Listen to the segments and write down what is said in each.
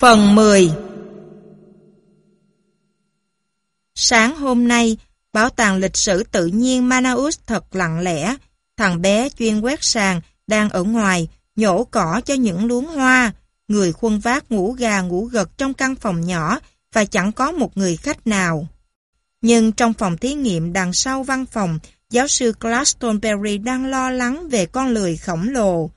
Phần 10 Sáng hôm nay, Bảo tàng lịch sử tự nhiên Manaus thật lặng lẽ. Thằng bé chuyên quét sàn, đang ở ngoài, nhổ cỏ cho những luống hoa. Người khuân vác ngủ gà ngủ gật trong căn phòng nhỏ và chẳng có một người khách nào. Nhưng trong phòng thí nghiệm đằng sau văn phòng, giáo sư Glastonbury đang lo lắng về con lười khổng lồ.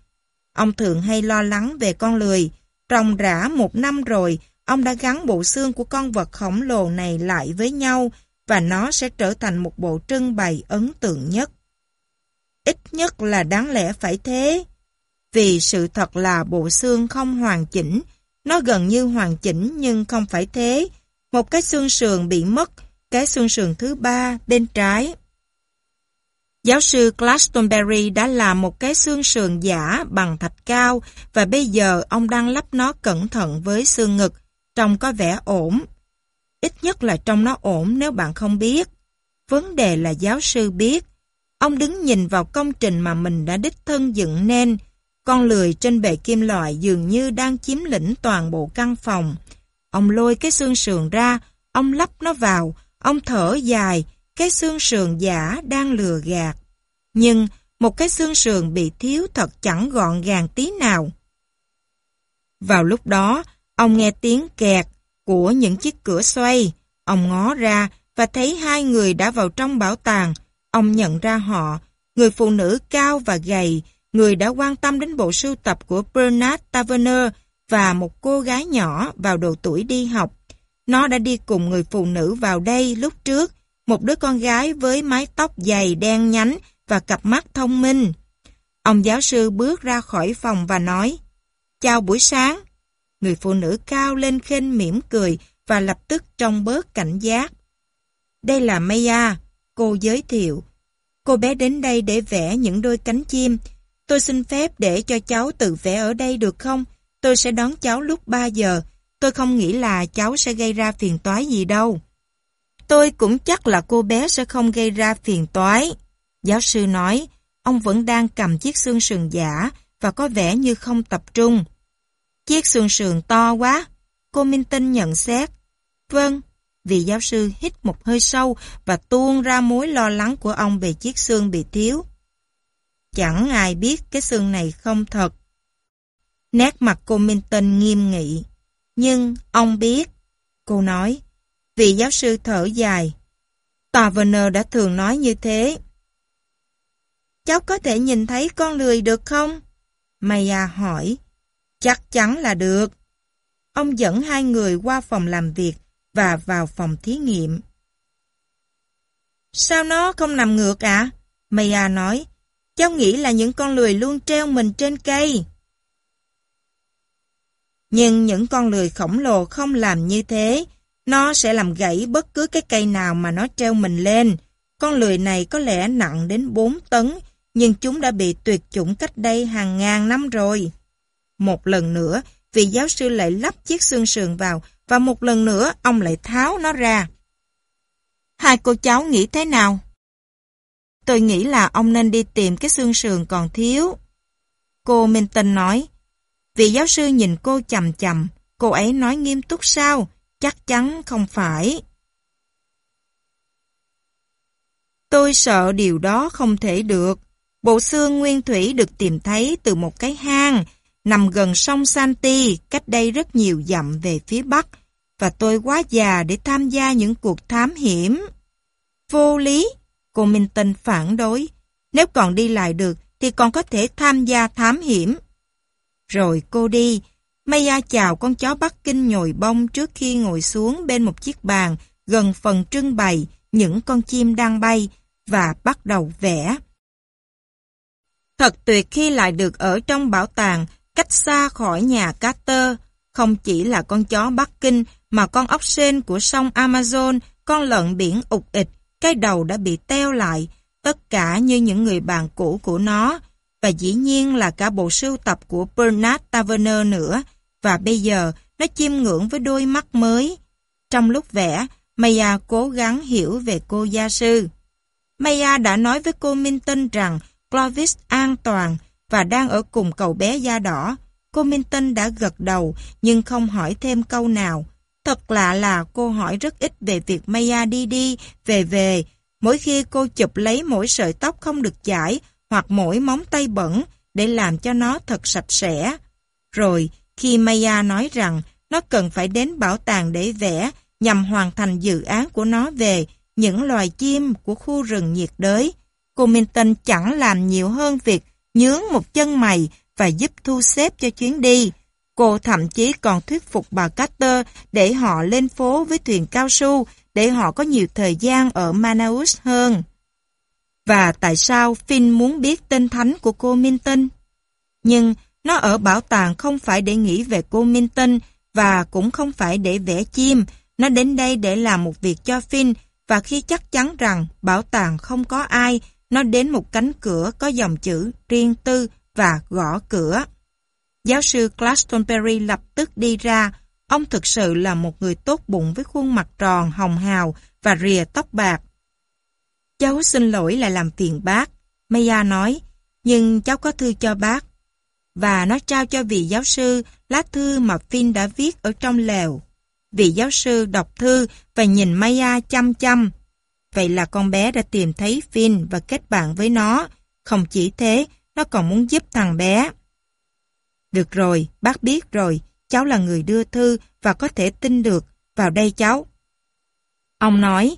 Ông thường hay lo lắng về con lười, trong rã một năm rồi, ông đã gắn bộ xương của con vật khổng lồ này lại với nhau và nó sẽ trở thành một bộ trưng bày ấn tượng nhất. Ít nhất là đáng lẽ phải thế. Vì sự thật là bộ xương không hoàn chỉnh, nó gần như hoàn chỉnh nhưng không phải thế. Một cái xương sườn bị mất, cái xương sườn thứ ba bên trái Giáo sư Glastonbury đã làm một cái xương sườn giả bằng thạch cao và bây giờ ông đang lắp nó cẩn thận với xương ngực, trông có vẻ ổn. Ít nhất là trông nó ổn nếu bạn không biết. Vấn đề là giáo sư biết. Ông đứng nhìn vào công trình mà mình đã đích thân dựng nên. Con lười trên bề kim loại dường như đang chiếm lĩnh toàn bộ căn phòng. Ông lôi cái xương sườn ra, ông lắp nó vào, ông thở dài, cái xương sườn giả đang lừa gạt. Nhưng một cái xương sườn bị thiếu thật chẳng gọn gàng tí nào. Vào lúc đó, ông nghe tiếng kẹt của những chiếc cửa xoay. Ông ngó ra và thấy hai người đã vào trong bảo tàng. Ông nhận ra họ, người phụ nữ cao và gầy, người đã quan tâm đến bộ sưu tập của Bernard Taverner và một cô gái nhỏ vào độ tuổi đi học. Nó đã đi cùng người phụ nữ vào đây lúc trước một đứa con gái với mái tóc dày đen nhánh và cặp mắt thông minh. Ông giáo sư bước ra khỏi phòng và nói, Chào buổi sáng. Người phụ nữ cao lên khênh mỉm cười và lập tức trông bớt cảnh giác. Đây là Maya, cô giới thiệu. Cô bé đến đây để vẽ những đôi cánh chim. Tôi xin phép để cho cháu tự vẽ ở đây được không? Tôi sẽ đón cháu lúc 3 giờ. Tôi không nghĩ là cháu sẽ gây ra phiền toái gì đâu. Tôi cũng chắc là cô bé sẽ không gây ra phiền toái. Giáo sư nói, ông vẫn đang cầm chiếc xương sườn giả và có vẻ như không tập trung. Chiếc xương sườn to quá, cô Minh Tinh nhận xét. Vâng, vì giáo sư hít một hơi sâu và tuôn ra mối lo lắng của ông về chiếc xương bị thiếu. Chẳng ai biết cái xương này không thật. Nét mặt cô Minh Tinh nghiêm nghị. Nhưng ông biết, cô nói, Vị giáo sư thở dài. Tòa Taverner đã thường nói như thế. Cháu có thể nhìn thấy con lười được không? Maya hỏi. Chắc chắn là được. Ông dẫn hai người qua phòng làm việc và vào phòng thí nghiệm. Sao nó không nằm ngược ạ? À? Maya nói. Cháu nghĩ là những con lười luôn treo mình trên cây. Nhưng những con lười khổng lồ không làm như thế. Nó sẽ làm gãy bất cứ cái cây nào mà nó treo mình lên. Con lười này có lẽ nặng đến 4 tấn, nhưng chúng đã bị tuyệt chủng cách đây hàng ngàn năm rồi. Một lần nữa, vị giáo sư lại lắp chiếc xương sườn vào và một lần nữa ông lại tháo nó ra. Hai cô cháu nghĩ thế nào? Tôi nghĩ là ông nên đi tìm cái xương sườn còn thiếu. Cô Minh Tinh nói, vị giáo sư nhìn cô chầm chầm, cô ấy nói nghiêm túc sao? Chắc chắn không phải. Tôi sợ điều đó không thể được. Bộ xương nguyên thủy được tìm thấy từ một cái hang nằm gần sông Santi cách đây rất nhiều dặm về phía bắc và tôi quá già để tham gia những cuộc thám hiểm. Vô lý, cô Minh Tinh phản đối. Nếu còn đi lại được thì còn có thể tham gia thám hiểm. Rồi cô đi, Maya chào con chó Bắc Kinh nhồi bông trước khi ngồi xuống bên một chiếc bàn gần phần trưng bày những con chim đang bay và bắt đầu vẽ. Thật tuyệt khi lại được ở trong bảo tàng cách xa khỏi nhà Carter, không chỉ là con chó Bắc Kinh mà con ốc sên của sông Amazon, con lợn biển ục ịch, cái đầu đã bị teo lại, tất cả như những người bạn cũ của nó, và dĩ nhiên là cả bộ sưu tập của Bernard Taverner nữa, và bây giờ nó chiêm ngưỡng với đôi mắt mới. Trong lúc vẽ, Maya cố gắng hiểu về cô gia sư. Maya đã nói với cô Minton rằng Clovis an toàn và đang ở cùng cậu bé da đỏ. Cô Minton đã gật đầu nhưng không hỏi thêm câu nào. Thật lạ là cô hỏi rất ít về việc Maya đi đi, về về. Mỗi khi cô chụp lấy mỗi sợi tóc không được chải hoặc mỗi móng tay bẩn để làm cho nó thật sạch sẽ. Rồi, khi Maya nói rằng nó cần phải đến bảo tàng để vẽ nhằm hoàn thành dự án của nó về những loài chim của khu rừng nhiệt đới. Cô Minton chẳng làm nhiều hơn việc nhướng một chân mày và giúp thu xếp cho chuyến đi. Cô thậm chí còn thuyết phục bà Carter để họ lên phố với thuyền cao su để họ có nhiều thời gian ở Manaus hơn. Và tại sao Finn muốn biết tên thánh của cô Minton? Nhưng nó ở bảo tàng không phải để nghĩ về cô Minh Tinh và cũng không phải để vẽ chim. Nó đến đây để làm một việc cho Finn và khi chắc chắn rằng bảo tàng không có ai, nó đến một cánh cửa có dòng chữ riêng tư và gõ cửa. Giáo sư Glastonbury lập tức đi ra. Ông thực sự là một người tốt bụng với khuôn mặt tròn, hồng hào và rìa tóc bạc. Cháu xin lỗi là làm phiền bác. Maya nói, nhưng cháu có thư cho bác và nó trao cho vị giáo sư lá thư mà Finn đã viết ở trong lều. Vị giáo sư đọc thư và nhìn Maya chăm chăm. Vậy là con bé đã tìm thấy Finn và kết bạn với nó. Không chỉ thế, nó còn muốn giúp thằng bé. Được rồi, bác biết rồi, cháu là người đưa thư và có thể tin được. Vào đây cháu. Ông nói,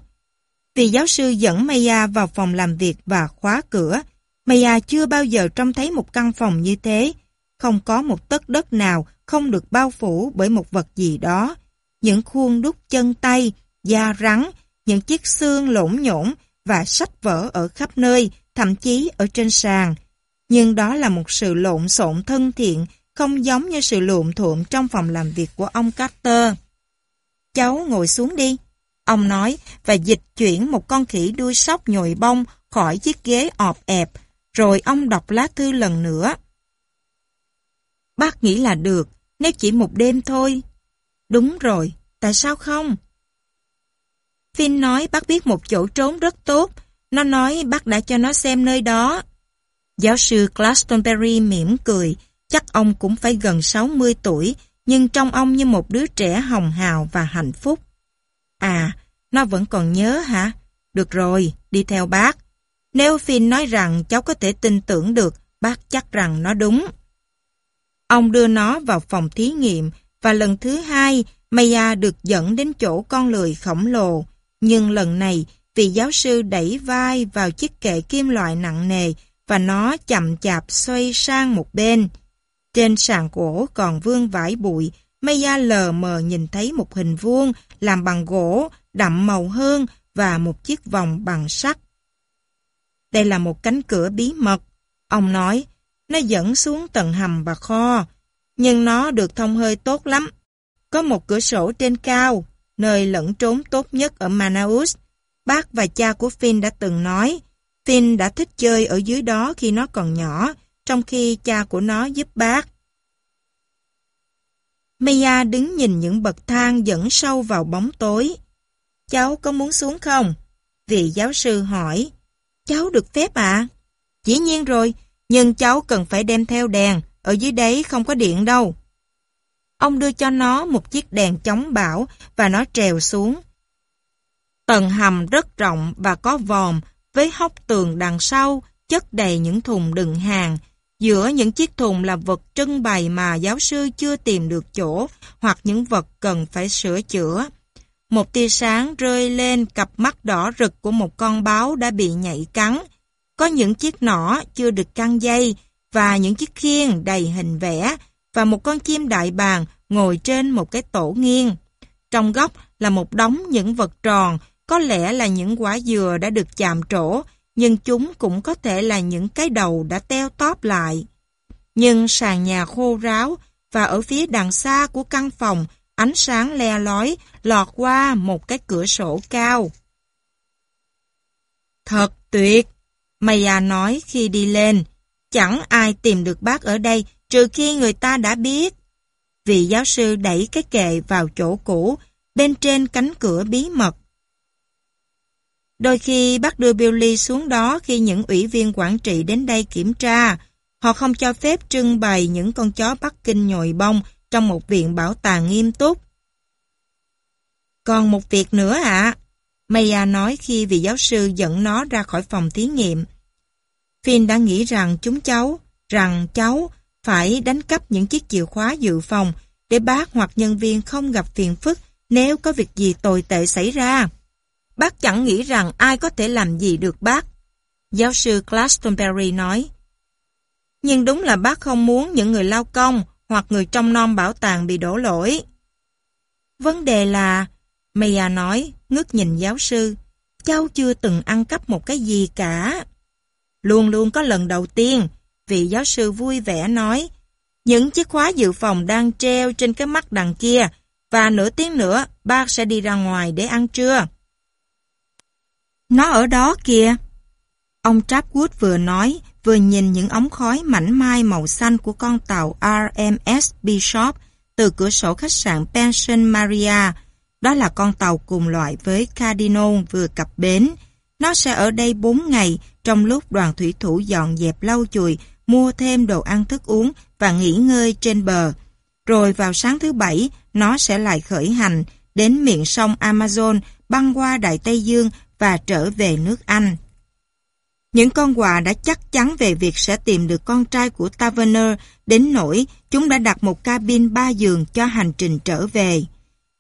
vị giáo sư dẫn Maya vào phòng làm việc và khóa cửa. Maya chưa bao giờ trông thấy một căn phòng như thế không có một tấc đất nào không được bao phủ bởi một vật gì đó. Những khuôn đúc chân tay, da rắn, những chiếc xương lỗn nhổn và sách vở ở khắp nơi, thậm chí ở trên sàn. Nhưng đó là một sự lộn xộn thân thiện, không giống như sự lộn thuộm trong phòng làm việc của ông Carter. Cháu ngồi xuống đi, ông nói và dịch chuyển một con khỉ đuôi sóc nhồi bông khỏi chiếc ghế ọp ẹp, rồi ông đọc lá thư lần nữa. Bác nghĩ là được, nếu chỉ một đêm thôi. Đúng rồi, tại sao không? Finn nói bác biết một chỗ trốn rất tốt, nó nói bác đã cho nó xem nơi đó. Giáo sư Glastonbury mỉm cười, chắc ông cũng phải gần 60 tuổi, nhưng trong ông như một đứa trẻ hồng hào và hạnh phúc. À, nó vẫn còn nhớ hả? Được rồi, đi theo bác. Nếu Finn nói rằng cháu có thể tin tưởng được, bác chắc rằng nó đúng. Ông đưa nó vào phòng thí nghiệm và lần thứ hai Maya được dẫn đến chỗ con lười khổng lồ. Nhưng lần này vị giáo sư đẩy vai vào chiếc kệ kim loại nặng nề và nó chậm chạp xoay sang một bên. Trên sàn gỗ còn vương vải bụi, Maya lờ mờ nhìn thấy một hình vuông làm bằng gỗ, đậm màu hơn và một chiếc vòng bằng sắt. Đây là một cánh cửa bí mật. Ông nói, nó dẫn xuống tầng hầm và kho. Nhưng nó được thông hơi tốt lắm. Có một cửa sổ trên cao, nơi lẫn trốn tốt nhất ở Manaus. Bác và cha của Finn đã từng nói, Finn đã thích chơi ở dưới đó khi nó còn nhỏ, trong khi cha của nó giúp bác. Mia đứng nhìn những bậc thang dẫn sâu vào bóng tối. Cháu có muốn xuống không? Vị giáo sư hỏi. Cháu được phép ạ? À? Dĩ nhiên rồi, nhưng cháu cần phải đem theo đèn, ở dưới đấy không có điện đâu. Ông đưa cho nó một chiếc đèn chống bão và nó trèo xuống. Tầng hầm rất rộng và có vòm, với hốc tường đằng sau, chất đầy những thùng đựng hàng. Giữa những chiếc thùng là vật trưng bày mà giáo sư chưa tìm được chỗ hoặc những vật cần phải sửa chữa. Một tia sáng rơi lên cặp mắt đỏ rực của một con báo đã bị nhảy cắn. Có những chiếc nỏ chưa được căng dây và những chiếc khiên đầy hình vẽ và một con chim đại bàng ngồi trên một cái tổ nghiêng. Trong góc là một đống những vật tròn, có lẽ là những quả dừa đã được chạm trổ, nhưng chúng cũng có thể là những cái đầu đã teo tóp lại. Nhưng sàn nhà khô ráo và ở phía đằng xa của căn phòng ánh sáng le lói lọt qua một cái cửa sổ cao. Thật tuyệt! Maya nói khi đi lên. Chẳng ai tìm được bác ở đây trừ khi người ta đã biết. Vị giáo sư đẩy cái kệ vào chỗ cũ, bên trên cánh cửa bí mật. Đôi khi bác đưa Billy xuống đó khi những ủy viên quản trị đến đây kiểm tra. Họ không cho phép trưng bày những con chó Bắc Kinh nhồi bông trong một viện bảo tàng nghiêm túc. Còn một việc nữa ạ. À. Maya nói khi vị giáo sư dẫn nó ra khỏi phòng thí nghiệm. Finn đã nghĩ rằng chúng cháu, rằng cháu phải đánh cắp những chiếc chìa khóa dự phòng để bác hoặc nhân viên không gặp phiền phức nếu có việc gì tồi tệ xảy ra. Bác chẳng nghĩ rằng ai có thể làm gì được bác. Giáo sư Glastonbury nói. Nhưng đúng là bác không muốn những người lao công hoặc người trong non bảo tàng bị đổ lỗi. Vấn đề là, Maya nói, ngước nhìn giáo sư. Cháu chưa từng ăn cắp một cái gì cả. Luôn luôn có lần đầu tiên, vị giáo sư vui vẻ nói, những chiếc khóa dự phòng đang treo trên cái mắt đằng kia và nửa tiếng nữa bác sẽ đi ra ngoài để ăn trưa. Nó ở đó kìa. Ông Trapwood vừa nói, vừa nhìn những ống khói mảnh mai màu xanh của con tàu RMS Bishop từ cửa sổ khách sạn Pension Maria, đó là con tàu cùng loại với Cardino vừa cập bến. Nó sẽ ở đây 4 ngày trong lúc đoàn thủy thủ dọn dẹp lau chùi, mua thêm đồ ăn thức uống và nghỉ ngơi trên bờ. Rồi vào sáng thứ bảy, nó sẽ lại khởi hành đến miệng sông Amazon, băng qua Đại Tây Dương và trở về nước Anh. Những con quà đã chắc chắn về việc sẽ tìm được con trai của Taverner đến nỗi chúng đã đặt một cabin ba giường cho hành trình trở về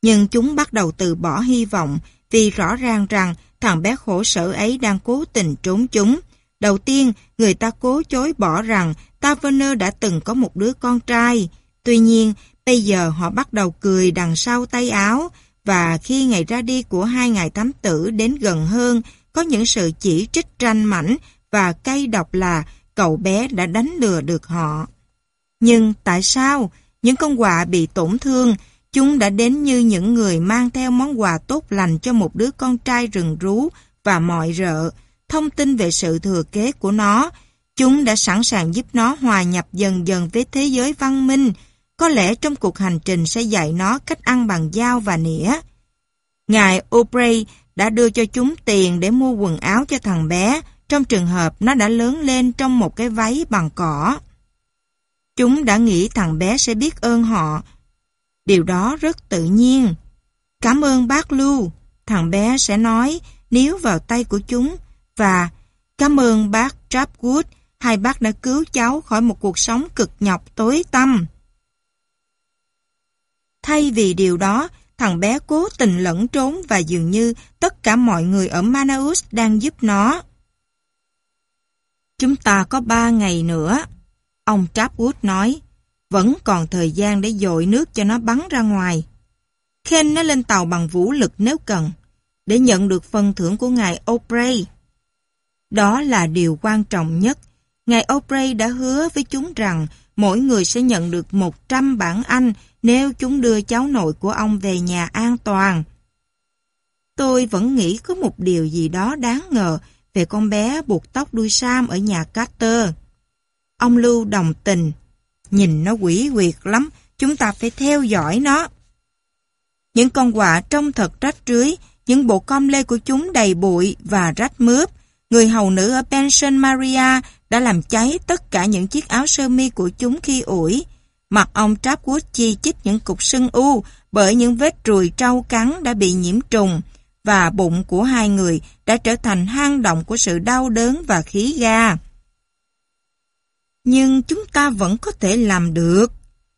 nhưng chúng bắt đầu từ bỏ hy vọng vì rõ ràng rằng thằng bé khổ sở ấy đang cố tình trốn chúng. Đầu tiên, người ta cố chối bỏ rằng Taverner đã từng có một đứa con trai. Tuy nhiên, bây giờ họ bắt đầu cười đằng sau tay áo và khi ngày ra đi của hai ngài thám tử đến gần hơn, có những sự chỉ trích ranh mảnh và cay độc là cậu bé đã đánh lừa được họ. Nhưng tại sao những con quạ bị tổn thương Chúng đã đến như những người mang theo món quà tốt lành cho một đứa con trai rừng rú và mọi rợ, thông tin về sự thừa kế của nó. Chúng đã sẵn sàng giúp nó hòa nhập dần dần với thế giới văn minh, có lẽ trong cuộc hành trình sẽ dạy nó cách ăn bằng dao và nĩa. Ngài Aubrey đã đưa cho chúng tiền để mua quần áo cho thằng bé, trong trường hợp nó đã lớn lên trong một cái váy bằng cỏ. Chúng đã nghĩ thằng bé sẽ biết ơn họ, Điều đó rất tự nhiên. Cảm ơn bác Lưu, thằng bé sẽ nói nếu vào tay của chúng và cảm ơn bác Trapwood, hai bác đã cứu cháu khỏi một cuộc sống cực nhọc tối tăm. Thay vì điều đó, thằng bé cố tình lẫn trốn và dường như tất cả mọi người ở Manaus đang giúp nó. Chúng ta có ba ngày nữa, ông Trapwood nói vẫn còn thời gian để dội nước cho nó bắn ra ngoài. Khen nó lên tàu bằng vũ lực nếu cần, để nhận được phần thưởng của ngài O'Bray. Đó là điều quan trọng nhất. Ngài O'Bray đã hứa với chúng rằng mỗi người sẽ nhận được 100 bản Anh nếu chúng đưa cháu nội của ông về nhà an toàn. Tôi vẫn nghĩ có một điều gì đó đáng ngờ về con bé buộc tóc đuôi sam ở nhà Carter. Ông Lưu đồng tình Nhìn nó quỷ quyệt lắm, chúng ta phải theo dõi nó. Những con quạ trông thật rách rưới, những bộ com lê của chúng đầy bụi và rách mướp. Người hầu nữ ở Pension Maria đã làm cháy tất cả những chiếc áo sơ mi của chúng khi ủi. Mặt ông Trapwood chi chích những cục sưng u bởi những vết ruồi trâu cắn đã bị nhiễm trùng và bụng của hai người đã trở thành hang động của sự đau đớn và khí ga nhưng chúng ta vẫn có thể làm được.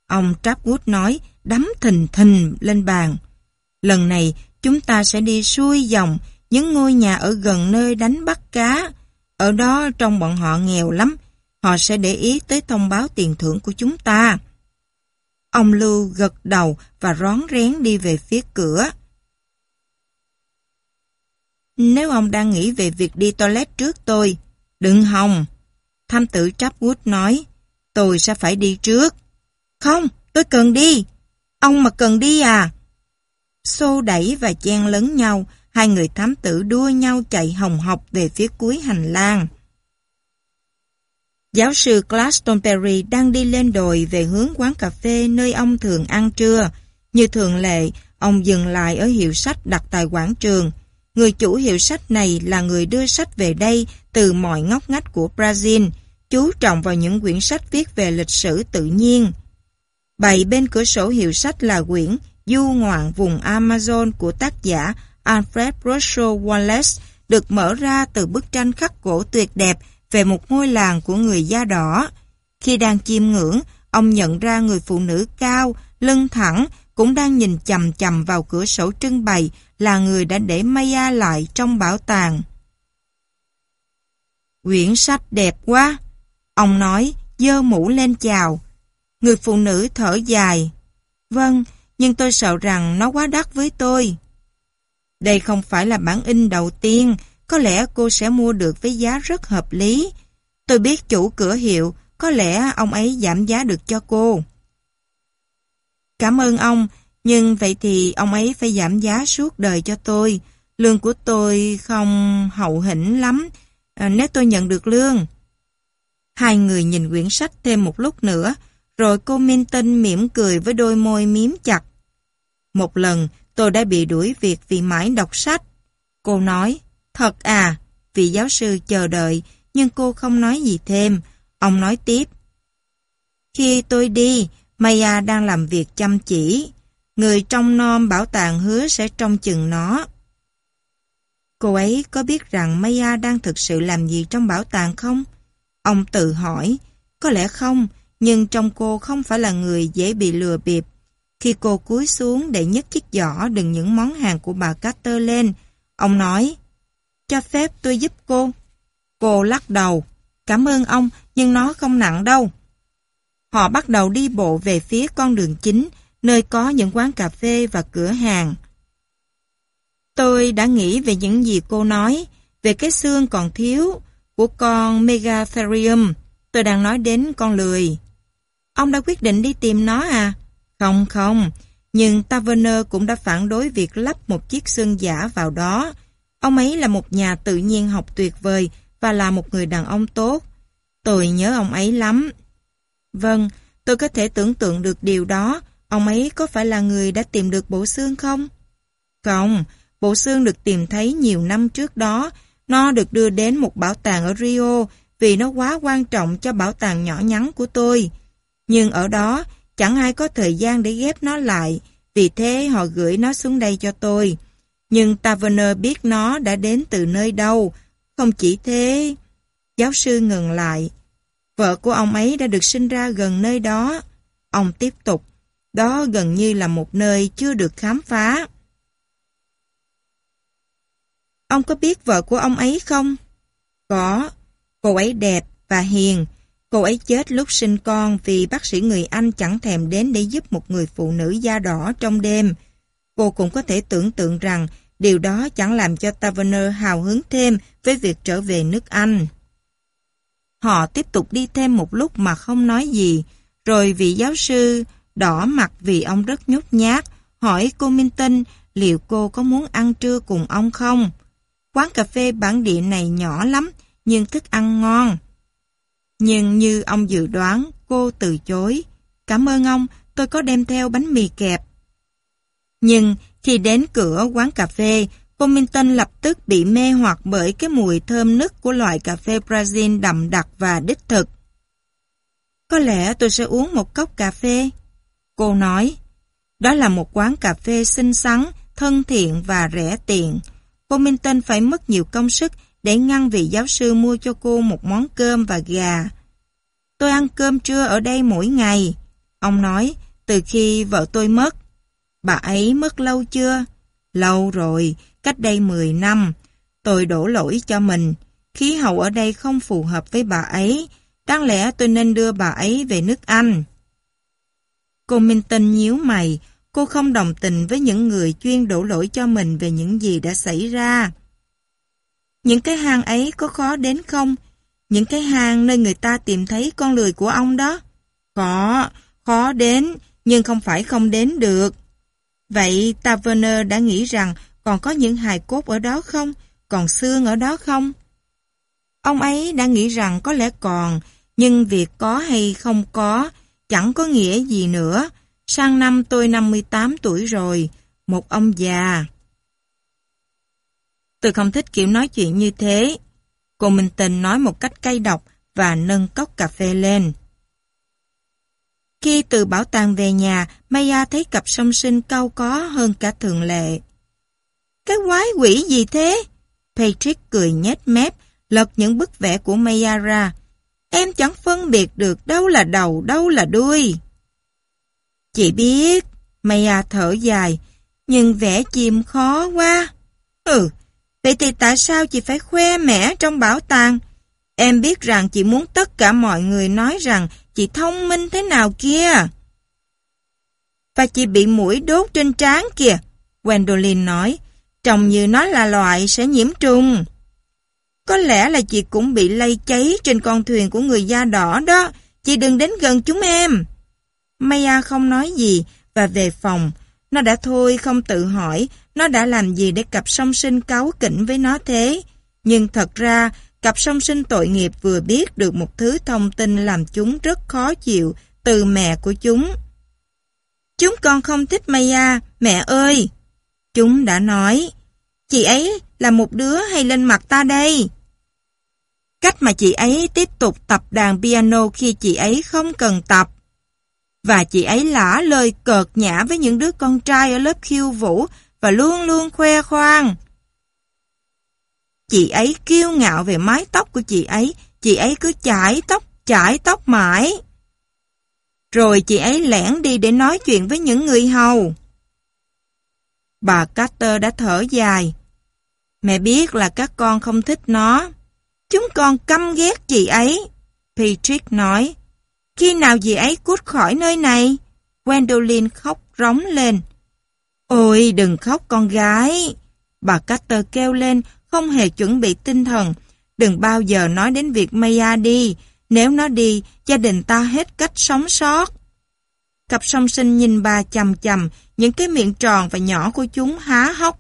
Ông Trapwood nói, đắm thình thình lên bàn. Lần này, chúng ta sẽ đi xuôi dòng những ngôi nhà ở gần nơi đánh bắt cá. Ở đó trong bọn họ nghèo lắm, họ sẽ để ý tới thông báo tiền thưởng của chúng ta. Ông Lưu gật đầu và rón rén đi về phía cửa. Nếu ông đang nghĩ về việc đi toilet trước tôi, đừng hòng. Tham tử chấp Trapwood nói, tôi sẽ phải đi trước. Không, tôi cần đi. Ông mà cần đi à? Xô đẩy và chen lấn nhau, hai người thám tử đua nhau chạy hồng học về phía cuối hành lang. Giáo sư Glaston Perry đang đi lên đồi về hướng quán cà phê nơi ông thường ăn trưa. Như thường lệ, ông dừng lại ở hiệu sách đặt tại quảng trường. Người chủ hiệu sách này là người đưa sách về đây từ mọi ngóc ngách của Brazil chú trọng vào những quyển sách viết về lịch sử tự nhiên. Bày bên cửa sổ hiệu sách là quyển Du ngoạn vùng Amazon của tác giả Alfred Russel Wallace được mở ra từ bức tranh khắc gỗ tuyệt đẹp về một ngôi làng của người da đỏ. Khi đang chiêm ngưỡng, ông nhận ra người phụ nữ cao, lưng thẳng, cũng đang nhìn chầm chầm vào cửa sổ trưng bày là người đã để Maya lại trong bảo tàng. Quyển sách đẹp quá! Ông nói, dơ mũ lên chào. Người phụ nữ thở dài. Vâng, nhưng tôi sợ rằng nó quá đắt với tôi. Đây không phải là bản in đầu tiên, có lẽ cô sẽ mua được với giá rất hợp lý. Tôi biết chủ cửa hiệu, có lẽ ông ấy giảm giá được cho cô. Cảm ơn ông, nhưng vậy thì ông ấy phải giảm giá suốt đời cho tôi. Lương của tôi không hậu hĩnh lắm à, nếu tôi nhận được lương. Hai người nhìn quyển sách thêm một lúc nữa, rồi cô Minh mỉm cười với đôi môi miếm chặt. Một lần, tôi đã bị đuổi việc vì mãi đọc sách. Cô nói, thật à, vị giáo sư chờ đợi, nhưng cô không nói gì thêm. Ông nói tiếp. Khi tôi đi, Maya đang làm việc chăm chỉ. Người trong non bảo tàng hứa sẽ trông chừng nó. Cô ấy có biết rằng Maya đang thực sự làm gì trong bảo tàng không? Ông tự hỏi, có lẽ không, nhưng trong cô không phải là người dễ bị lừa bịp. Khi cô cúi xuống để nhấc chiếc giỏ đựng những món hàng của bà Carter lên, ông nói, cho phép tôi giúp cô. Cô lắc đầu, cảm ơn ông, nhưng nó không nặng đâu. Họ bắt đầu đi bộ về phía con đường chính, nơi có những quán cà phê và cửa hàng. Tôi đã nghĩ về những gì cô nói, về cái xương còn thiếu, của con Megatherium. Tôi đang nói đến con lười. Ông đã quyết định đi tìm nó à? Không không, nhưng Taverner cũng đã phản đối việc lắp một chiếc xương giả vào đó. Ông ấy là một nhà tự nhiên học tuyệt vời và là một người đàn ông tốt. Tôi nhớ ông ấy lắm. Vâng, tôi có thể tưởng tượng được điều đó. Ông ấy có phải là người đã tìm được bộ xương không? Không, bộ xương được tìm thấy nhiều năm trước đó nó được đưa đến một bảo tàng ở Rio vì nó quá quan trọng cho bảo tàng nhỏ nhắn của tôi. Nhưng ở đó, chẳng ai có thời gian để ghép nó lại, vì thế họ gửi nó xuống đây cho tôi. Nhưng Taverner biết nó đã đến từ nơi đâu, không chỉ thế. Giáo sư ngừng lại. Vợ của ông ấy đã được sinh ra gần nơi đó. Ông tiếp tục, đó gần như là một nơi chưa được khám phá. Ông có biết vợ của ông ấy không? Có, cô ấy đẹp và hiền. Cô ấy chết lúc sinh con vì bác sĩ người Anh chẳng thèm đến để giúp một người phụ nữ da đỏ trong đêm. Cô cũng có thể tưởng tượng rằng điều đó chẳng làm cho Taverner hào hứng thêm với việc trở về nước Anh. Họ tiếp tục đi thêm một lúc mà không nói gì, rồi vị giáo sư đỏ mặt vì ông rất nhút nhát, hỏi cô Minton liệu cô có muốn ăn trưa cùng ông không? Quán cà phê bản địa này nhỏ lắm, nhưng thức ăn ngon. Nhưng như ông dự đoán, cô từ chối. Cảm ơn ông, tôi có đem theo bánh mì kẹp. Nhưng khi đến cửa quán cà phê, cô minh Minton lập tức bị mê hoặc bởi cái mùi thơm nức của loại cà phê Brazil đậm đặc và đích thực. Có lẽ tôi sẽ uống một cốc cà phê. Cô nói, đó là một quán cà phê xinh xắn, thân thiện và rẻ tiện cô Minh Tinh phải mất nhiều công sức để ngăn vị giáo sư mua cho cô một món cơm và gà. Tôi ăn cơm trưa ở đây mỗi ngày. Ông nói, từ khi vợ tôi mất. Bà ấy mất lâu chưa? Lâu rồi, cách đây 10 năm. Tôi đổ lỗi cho mình. Khí hậu ở đây không phù hợp với bà ấy. Đáng lẽ tôi nên đưa bà ấy về nước Anh. Cô Minh Tinh nhíu mày, Cô không đồng tình với những người chuyên đổ lỗi cho mình về những gì đã xảy ra. Những cái hang ấy có khó đến không? Những cái hang nơi người ta tìm thấy con lười của ông đó? Có, khó đến, nhưng không phải không đến được. Vậy Taverner đã nghĩ rằng còn có những hài cốt ở đó không? Còn xương ở đó không? Ông ấy đã nghĩ rằng có lẽ còn, nhưng việc có hay không có chẳng có nghĩa gì nữa. Sang năm tôi 58 tuổi rồi, một ông già. Tôi không thích kiểu nói chuyện như thế. Cô Minh Tình nói một cách cay độc và nâng cốc cà phê lên. Khi từ bảo tàng về nhà, Maya thấy cặp song sinh cao có hơn cả thường lệ. Cái quái quỷ gì thế? Patrick cười nhét mép, lật những bức vẽ của Maya ra. Em chẳng phân biệt được đâu là đầu, đâu là đuôi. Chị biết, mày à thở dài, nhưng vẽ chim khó quá. Ừ, vậy thì tại sao chị phải khoe mẽ trong bảo tàng? Em biết rằng chị muốn tất cả mọi người nói rằng chị thông minh thế nào kia. Và chị bị mũi đốt trên trán kìa, Gwendolyn nói. Trông như nó là loại sẽ nhiễm trùng. Có lẽ là chị cũng bị lây cháy trên con thuyền của người da đỏ đó. Chị đừng đến gần chúng em. Maya không nói gì và về phòng. Nó đã thôi không tự hỏi nó đã làm gì để cặp song sinh cáu kỉnh với nó thế. Nhưng thật ra, cặp song sinh tội nghiệp vừa biết được một thứ thông tin làm chúng rất khó chịu từ mẹ của chúng. Chúng con không thích Maya, mẹ ơi! Chúng đã nói, chị ấy là một đứa hay lên mặt ta đây? Cách mà chị ấy tiếp tục tập đàn piano khi chị ấy không cần tập và chị ấy lả lời cợt nhã với những đứa con trai ở lớp khiêu vũ và luôn luôn khoe khoang. Chị ấy kiêu ngạo về mái tóc của chị ấy, chị ấy cứ chải tóc, chải tóc mãi. Rồi chị ấy lẻn đi để nói chuyện với những người hầu. Bà Carter đã thở dài. Mẹ biết là các con không thích nó. Chúng con căm ghét chị ấy. Patrick nói. Khi nào dì ấy cút khỏi nơi này? Gwendolyn khóc rống lên. Ôi đừng khóc con gái. Bà Carter kêu lên không hề chuẩn bị tinh thần. Đừng bao giờ nói đến việc Maya đi. Nếu nó đi, gia đình ta hết cách sống sót. Cặp song sinh nhìn bà chầm chầm, những cái miệng tròn và nhỏ của chúng há hốc.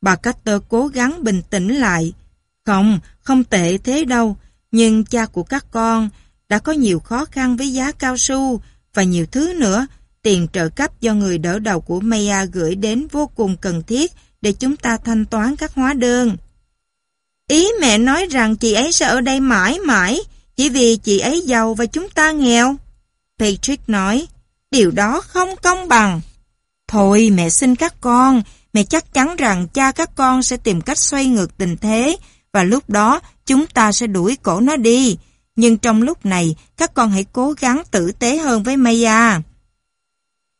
Bà Carter cố gắng bình tĩnh lại. Không, không tệ thế đâu. Nhưng cha của các con, đã có nhiều khó khăn với giá cao su và nhiều thứ nữa, tiền trợ cấp do người đỡ đầu của Maya gửi đến vô cùng cần thiết để chúng ta thanh toán các hóa đơn. Ý mẹ nói rằng chị ấy sẽ ở đây mãi mãi, chỉ vì chị ấy giàu và chúng ta nghèo. Patrick nói, điều đó không công bằng. Thôi mẹ xin các con, mẹ chắc chắn rằng cha các con sẽ tìm cách xoay ngược tình thế và lúc đó chúng ta sẽ đuổi cổ nó đi nhưng trong lúc này các con hãy cố gắng tử tế hơn với Maya.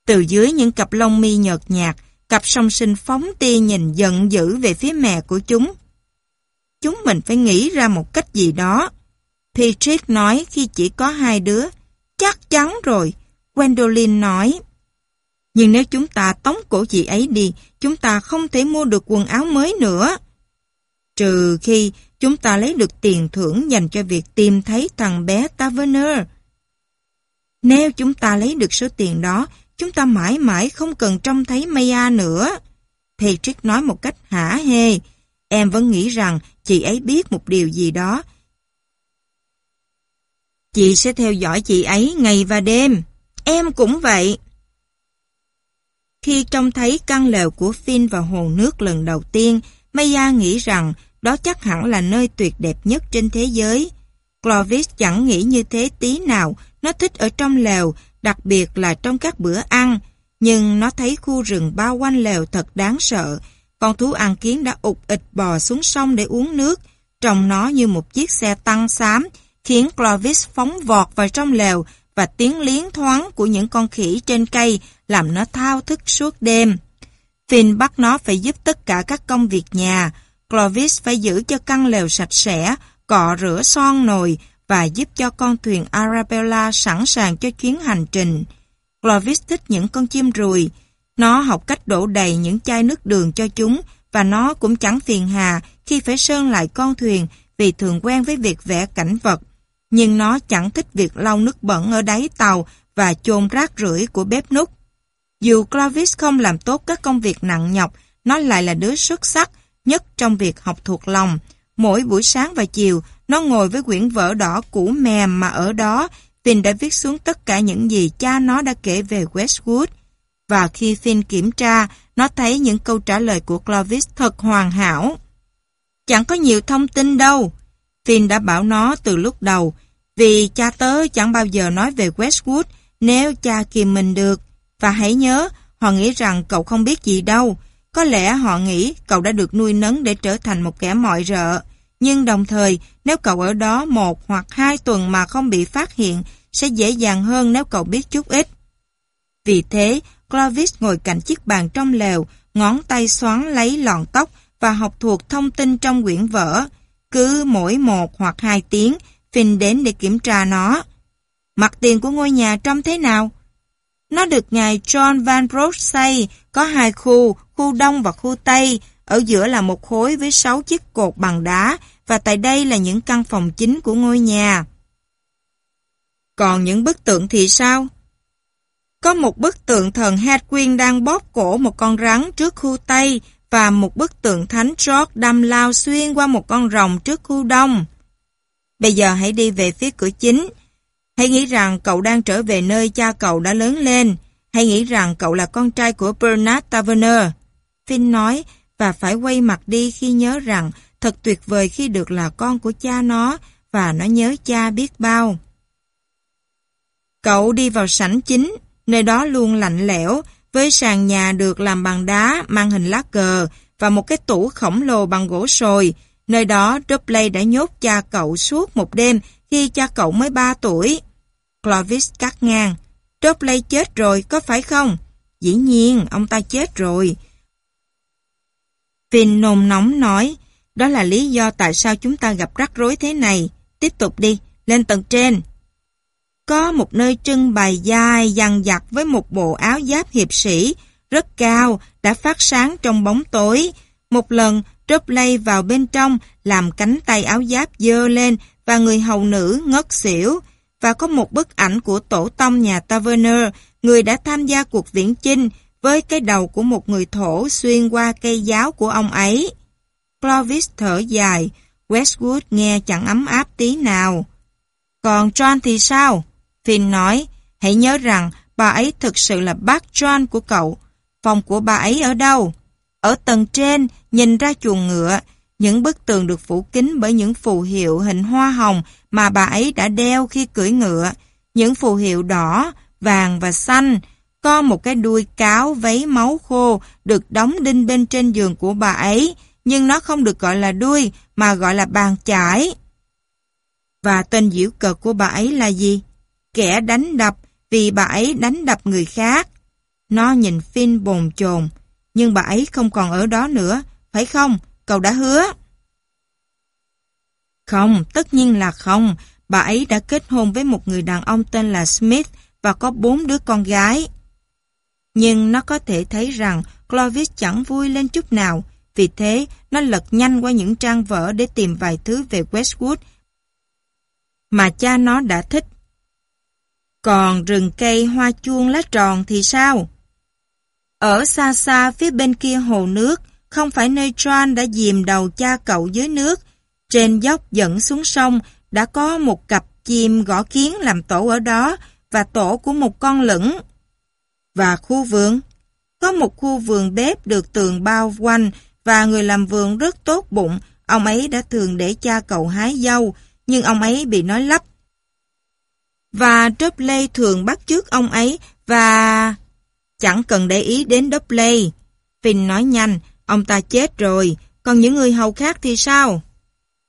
Từ dưới những cặp lông mi nhợt nhạt, cặp song sinh phóng tia nhìn giận dữ về phía mẹ của chúng. Chúng mình phải nghĩ ra một cách gì đó. Patrick nói khi chỉ có hai đứa. Chắc chắn rồi, Gwendolyn nói. Nhưng nếu chúng ta tống cổ chị ấy đi, chúng ta không thể mua được quần áo mới nữa trừ khi chúng ta lấy được tiền thưởng dành cho việc tìm thấy thằng bé Taverner. Nếu chúng ta lấy được số tiền đó, chúng ta mãi mãi không cần trông thấy Maya nữa. Patrick nói một cách hả hê. Em vẫn nghĩ rằng chị ấy biết một điều gì đó. Chị sẽ theo dõi chị ấy ngày và đêm. Em cũng vậy. Khi trông thấy căn lều của Finn vào hồ nước lần đầu tiên, Maya nghĩ rằng đó chắc hẳn là nơi tuyệt đẹp nhất trên thế giới. Clovis chẳng nghĩ như thế tí nào, nó thích ở trong lều, đặc biệt là trong các bữa ăn, nhưng nó thấy khu rừng bao quanh lều thật đáng sợ. Con thú ăn kiến đã ụt ịch bò xuống sông để uống nước, trông nó như một chiếc xe tăng xám, khiến Clovis phóng vọt vào trong lều và tiếng liến thoáng của những con khỉ trên cây làm nó thao thức suốt đêm. Finn bắt nó phải giúp tất cả các công việc nhà, Clovis phải giữ cho căn lều sạch sẽ, cọ rửa son nồi và giúp cho con thuyền Arabella sẵn sàng cho chuyến hành trình. Clovis thích những con chim ruồi. Nó học cách đổ đầy những chai nước đường cho chúng và nó cũng chẳng phiền hà khi phải sơn lại con thuyền vì thường quen với việc vẽ cảnh vật. Nhưng nó chẳng thích việc lau nước bẩn ở đáy tàu và chôn rác rưởi của bếp nút. Dù Clovis không làm tốt các công việc nặng nhọc, nó lại là đứa xuất sắc nhất trong việc học thuộc lòng. Mỗi buổi sáng và chiều, nó ngồi với quyển vở đỏ cũ mềm mà ở đó, Finn đã viết xuống tất cả những gì cha nó đã kể về Westwood. Và khi Finn kiểm tra, nó thấy những câu trả lời của Clovis thật hoàn hảo. Chẳng có nhiều thông tin đâu, Finn đã bảo nó từ lúc đầu, vì cha tớ chẳng bao giờ nói về Westwood nếu cha kìm mình được. Và hãy nhớ, họ nghĩ rằng cậu không biết gì đâu, có lẽ họ nghĩ cậu đã được nuôi nấng để trở thành một kẻ mọi rợ. Nhưng đồng thời, nếu cậu ở đó một hoặc hai tuần mà không bị phát hiện, sẽ dễ dàng hơn nếu cậu biết chút ít. Vì thế, Clovis ngồi cạnh chiếc bàn trong lều, ngón tay xoắn lấy lọn tóc và học thuộc thông tin trong quyển vở. Cứ mỗi một hoặc hai tiếng, Finn đến để kiểm tra nó. Mặt tiền của ngôi nhà trông thế nào? Nó được ngài John Van Broek xây, có hai khu, khu Đông và khu Tây, ở giữa là một khối với 6 chiếc cột bằng đá và tại đây là những căn phòng chính của ngôi nhà. Còn những bức tượng thì sao? Có một bức tượng thần Hadwin đang bóp cổ một con rắn trước khu Tây và một bức tượng thánh George đâm lao xuyên qua một con rồng trước khu Đông. Bây giờ hãy đi về phía cửa chính hay nghĩ rằng cậu đang trở về nơi cha cậu đã lớn lên. hay nghĩ rằng cậu là con trai của Bernard Taverner. Finn nói và phải quay mặt đi khi nhớ rằng thật tuyệt vời khi được là con của cha nó và nó nhớ cha biết bao. Cậu đi vào sảnh chính, nơi đó luôn lạnh lẽo, với sàn nhà được làm bằng đá mang hình lá cờ và một cái tủ khổng lồ bằng gỗ sồi. Nơi đó Dubley đã nhốt cha cậu suốt một đêm khi cha cậu mới 3 tuổi. Clovis cắt ngang. Dobley chết rồi, có phải không? Dĩ nhiên, ông ta chết rồi. Finn nôn nóng nói, đó là lý do tại sao chúng ta gặp rắc rối thế này. Tiếp tục đi, lên tầng trên. Có một nơi trưng bày dài dằn dặt với một bộ áo giáp hiệp sĩ, rất cao, đã phát sáng trong bóng tối. Một lần, Dobley vào bên trong, làm cánh tay áo giáp dơ lên và người hầu nữ ngất xỉu và có một bức ảnh của tổ tông nhà Taverner, người đã tham gia cuộc viễn chinh với cái đầu của một người thổ xuyên qua cây giáo của ông ấy. Clovis thở dài, Westwood nghe chẳng ấm áp tí nào. Còn John thì sao? Finn nói, hãy nhớ rằng bà ấy thực sự là bác John của cậu. Phòng của bà ấy ở đâu? Ở tầng trên, nhìn ra chuồng ngựa, những bức tường được phủ kín bởi những phù hiệu hình hoa hồng mà bà ấy đã đeo khi cưỡi ngựa. Những phù hiệu đỏ, vàng và xanh, có một cái đuôi cáo váy máu khô được đóng đinh bên trên giường của bà ấy, nhưng nó không được gọi là đuôi mà gọi là bàn chải. Và tên diễu cợt của bà ấy là gì? Kẻ đánh đập vì bà ấy đánh đập người khác. Nó nhìn Finn bồn chồn, nhưng bà ấy không còn ở đó nữa, phải không? cậu đã hứa. Không, tất nhiên là không. Bà ấy đã kết hôn với một người đàn ông tên là Smith và có bốn đứa con gái. Nhưng nó có thể thấy rằng Clovis chẳng vui lên chút nào. Vì thế, nó lật nhanh qua những trang vở để tìm vài thứ về Westwood mà cha nó đã thích. Còn rừng cây hoa chuông lá tròn thì sao? Ở xa xa phía bên kia hồ nước, không phải nơi Tran đã dìm đầu cha cậu dưới nước. Trên dốc dẫn xuống sông đã có một cặp chim gõ kiến làm tổ ở đó và tổ của một con lửng. Và khu vườn. Có một khu vườn bếp được tường bao quanh và người làm vườn rất tốt bụng. Ông ấy đã thường để cha cậu hái dâu, nhưng ông ấy bị nói lắp Và Đớp Lê thường bắt trước ông ấy và... Chẳng cần để ý đến dupley Lê. Finn nói nhanh, Ông ta chết rồi, còn những người hầu khác thì sao?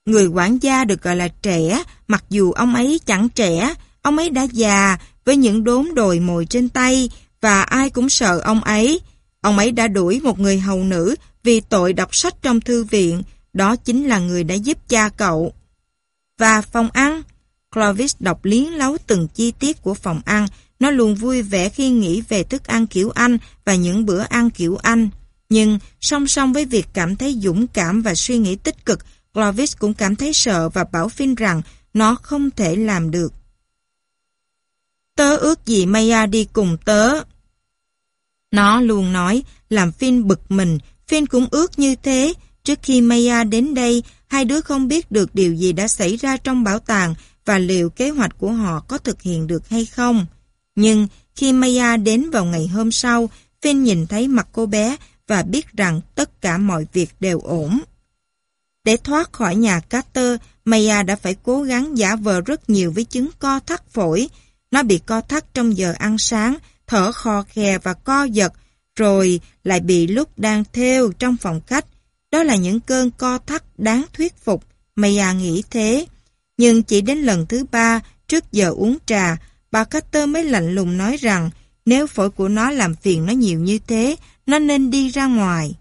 Người quản gia được gọi là trẻ, mặc dù ông ấy chẳng trẻ, ông ấy đã già, với những đốm đồi mồi trên tay, và ai cũng sợ ông ấy. Ông ấy đã đuổi một người hầu nữ vì tội đọc sách trong thư viện, đó chính là người đã giúp cha cậu. Và phòng ăn, Clovis đọc liến lấu từng chi tiết của phòng ăn, nó luôn vui vẻ khi nghĩ về thức ăn kiểu Anh và những bữa ăn kiểu Anh. Nhưng song song với việc cảm thấy dũng cảm và suy nghĩ tích cực, Clovis cũng cảm thấy sợ và bảo Finn rằng nó không thể làm được. Tớ ước gì Maya đi cùng tớ. Nó luôn nói, làm Finn bực mình, Finn cũng ước như thế. Trước khi Maya đến đây, hai đứa không biết được điều gì đã xảy ra trong bảo tàng và liệu kế hoạch của họ có thực hiện được hay không. Nhưng khi Maya đến vào ngày hôm sau, Finn nhìn thấy mặt cô bé và biết rằng tất cả mọi việc đều ổn. Để thoát khỏi nhà Carter, Maya đã phải cố gắng giả vờ rất nhiều với chứng co thắt phổi. Nó bị co thắt trong giờ ăn sáng, thở khò khè và co giật, rồi lại bị lúc đang theo trong phòng khách. Đó là những cơn co thắt đáng thuyết phục, Maya nghĩ thế. Nhưng chỉ đến lần thứ ba, trước giờ uống trà, bà Carter mới lạnh lùng nói rằng nếu phổi của nó làm phiền nó nhiều như thế, nó nên đi ra ngoài.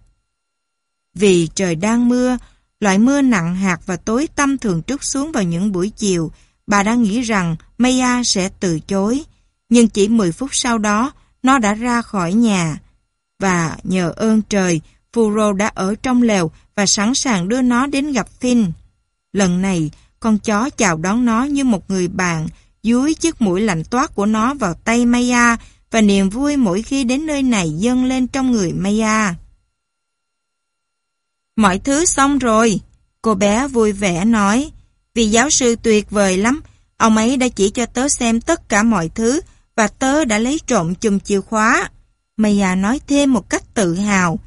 Vì trời đang mưa, loại mưa nặng hạt và tối tăm thường trút xuống vào những buổi chiều, bà đã nghĩ rằng Maya sẽ từ chối. Nhưng chỉ 10 phút sau đó, nó đã ra khỏi nhà. Và nhờ ơn trời, Furo đã ở trong lều và sẵn sàng đưa nó đến gặp Finn. Lần này, con chó chào đón nó như một người bạn, dúi chiếc mũi lạnh toát của nó vào tay Maya và niềm vui mỗi khi đến nơi này dâng lên trong người Maya. Mọi thứ xong rồi, cô bé vui vẻ nói. Vì giáo sư tuyệt vời lắm, ông ấy đã chỉ cho tớ xem tất cả mọi thứ và tớ đã lấy trộm chùm chìa khóa. Maya nói thêm một cách tự hào.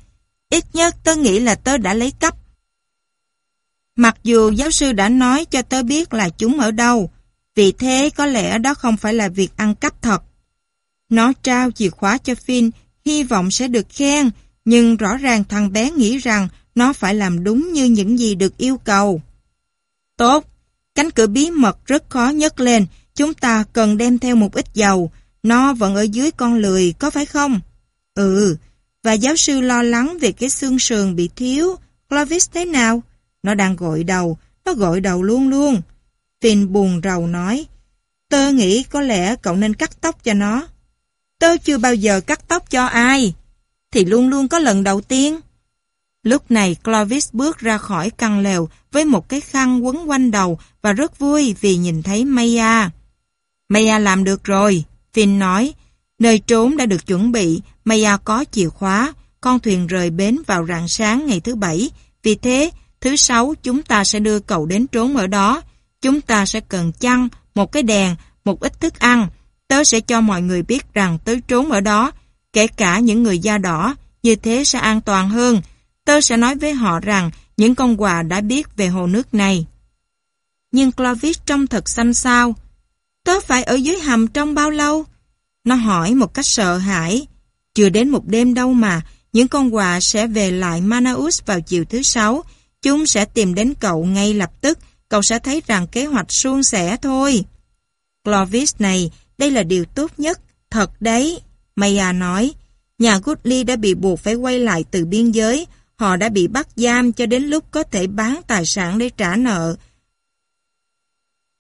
Ít nhất tớ nghĩ là tớ đã lấy cắp. Mặc dù giáo sư đã nói cho tớ biết là chúng ở đâu, vì thế có lẽ đó không phải là việc ăn cắp thật. Nó trao chìa khóa cho Finn, hy vọng sẽ được khen, nhưng rõ ràng thằng bé nghĩ rằng nó phải làm đúng như những gì được yêu cầu. Tốt, cánh cửa bí mật rất khó nhấc lên, chúng ta cần đem theo một ít dầu, nó vẫn ở dưới con lười, có phải không? Ừ, và giáo sư lo lắng về cái xương sườn bị thiếu, Clovis thế nào? Nó đang gội đầu, nó gội đầu luôn luôn. Finn buồn rầu nói, tơ nghĩ có lẽ cậu nên cắt tóc cho nó. Tớ chưa bao giờ cắt tóc cho ai. Thì luôn luôn có lần đầu tiên. Lúc này Clovis bước ra khỏi căn lều với một cái khăn quấn quanh đầu và rất vui vì nhìn thấy Maya. Maya làm được rồi, Finn nói. Nơi trốn đã được chuẩn bị, Maya có chìa khóa, con thuyền rời bến vào rạng sáng ngày thứ bảy. Vì thế, thứ sáu chúng ta sẽ đưa cậu đến trốn ở đó. Chúng ta sẽ cần chăn, một cái đèn, một ít thức ăn tớ sẽ cho mọi người biết rằng tớ trốn ở đó, kể cả những người da đỏ, như thế sẽ an toàn hơn. Tớ sẽ nói với họ rằng những con quà đã biết về hồ nước này. Nhưng Clovis trông thật xanh xao. Tớ phải ở dưới hầm trong bao lâu? Nó hỏi một cách sợ hãi. Chưa đến một đêm đâu mà, những con quà sẽ về lại Manaus vào chiều thứ sáu. Chúng sẽ tìm đến cậu ngay lập tức, cậu sẽ thấy rằng kế hoạch suôn sẻ thôi. Clovis này, đây là điều tốt nhất, thật đấy. Maya nói, nhà Goodly đã bị buộc phải quay lại từ biên giới. Họ đã bị bắt giam cho đến lúc có thể bán tài sản để trả nợ.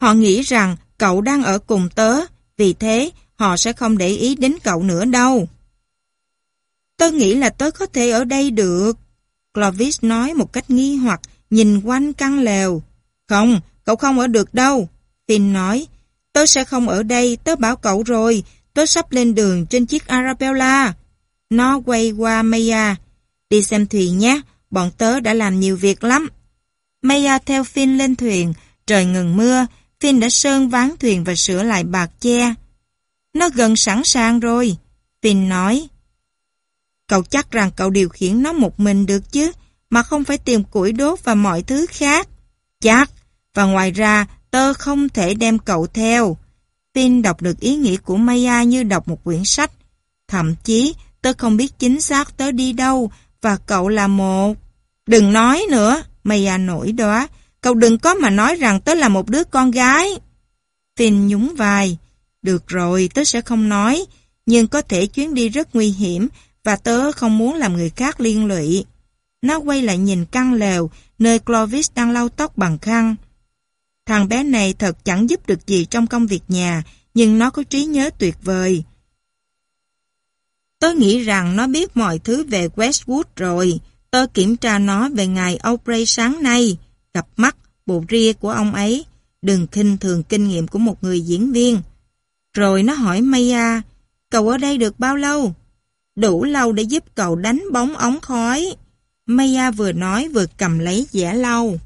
Họ nghĩ rằng cậu đang ở cùng tớ, vì thế họ sẽ không để ý đến cậu nữa đâu. Tớ nghĩ là tớ có thể ở đây được. Clovis nói một cách nghi hoặc, nhìn quanh căn lều. Không, cậu không ở được đâu. Finn nói, Tớ sẽ không ở đây, tớ bảo cậu rồi, tớ sắp lên đường trên chiếc Arabella. Nó quay qua Maya. Đi xem thuyền nhé, bọn tớ đã làm nhiều việc lắm. Maya theo Finn lên thuyền, trời ngừng mưa, Finn đã sơn ván thuyền và sửa lại bạc che. Nó gần sẵn sàng rồi, Finn nói. Cậu chắc rằng cậu điều khiển nó một mình được chứ, mà không phải tìm củi đốt và mọi thứ khác. Chắc, và ngoài ra tơ không thể đem cậu theo. Tin đọc được ý nghĩa của Maya như đọc một quyển sách. Thậm chí, tớ không biết chính xác tớ đi đâu và cậu là một... Đừng nói nữa, Maya nổi đó. Cậu đừng có mà nói rằng tớ là một đứa con gái. Finn nhún vai. Được rồi, tớ sẽ không nói. Nhưng có thể chuyến đi rất nguy hiểm và tớ không muốn làm người khác liên lụy. Nó quay lại nhìn căn lều, nơi Clovis đang lau tóc bằng khăn. Thằng bé này thật chẳng giúp được gì trong công việc nhà, nhưng nó có trí nhớ tuyệt vời. Tôi nghĩ rằng nó biết mọi thứ về Westwood rồi. Tôi kiểm tra nó về ngày Aubrey sáng nay, Gặp mắt, bộ ria của ông ấy. Đừng khinh thường kinh nghiệm của một người diễn viên. Rồi nó hỏi Maya, cậu ở đây được bao lâu? Đủ lâu để giúp cậu đánh bóng ống khói. Maya vừa nói vừa cầm lấy dẻ lau.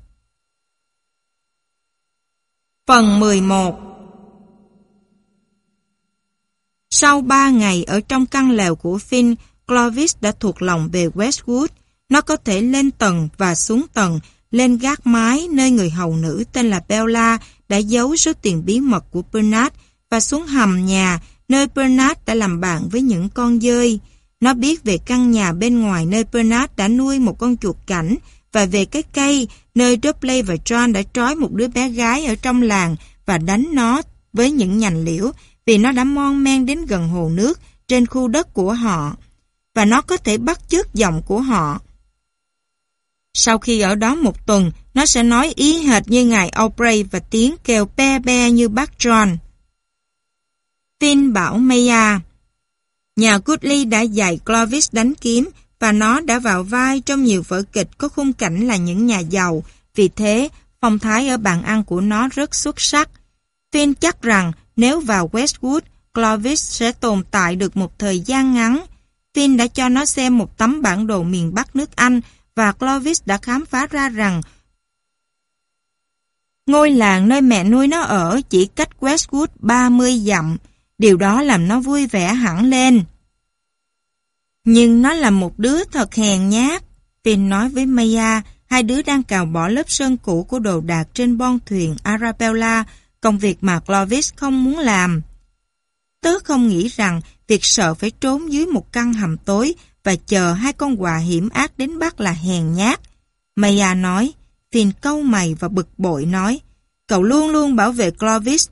Phần 11 Sau ba ngày ở trong căn lều của Finn, Clovis đã thuộc lòng về Westwood. Nó có thể lên tầng và xuống tầng, lên gác mái nơi người hầu nữ tên là Bella đã giấu số tiền bí mật của Bernard và xuống hầm nhà nơi Bernard đã làm bạn với những con dơi. Nó biết về căn nhà bên ngoài nơi Bernard đã nuôi một con chuột cảnh và về cái cây nơi Dudley và John đã trói một đứa bé gái ở trong làng và đánh nó với những nhành liễu vì nó đã mon men đến gần hồ nước trên khu đất của họ và nó có thể bắt chước giọng của họ. Sau khi ở đó một tuần, nó sẽ nói ý hệt như ngài Aubrey và tiếng kêu pe pe như bác John. Finn bảo Maya, nhà Goodley đã dạy Clovis đánh kiếm và nó đã vào vai trong nhiều vở kịch có khung cảnh là những nhà giàu, vì thế phong thái ở bàn ăn của nó rất xuất sắc. Finn chắc rằng nếu vào Westwood, Clovis sẽ tồn tại được một thời gian ngắn. Finn đã cho nó xem một tấm bản đồ miền Bắc nước Anh và Clovis đã khám phá ra rằng ngôi làng nơi mẹ nuôi nó ở chỉ cách Westwood 30 dặm. Điều đó làm nó vui vẻ hẳn lên. Nhưng nó là một đứa thật hèn nhát. Tin nói với Maya, hai đứa đang cào bỏ lớp sơn cũ của đồ đạc trên bon thuyền Arabella, công việc mà Clovis không muốn làm. Tớ không nghĩ rằng việc sợ phải trốn dưới một căn hầm tối và chờ hai con quà hiểm ác đến bắt là hèn nhát. Maya nói, Finn câu mày và bực bội nói, cậu luôn luôn bảo vệ Clovis.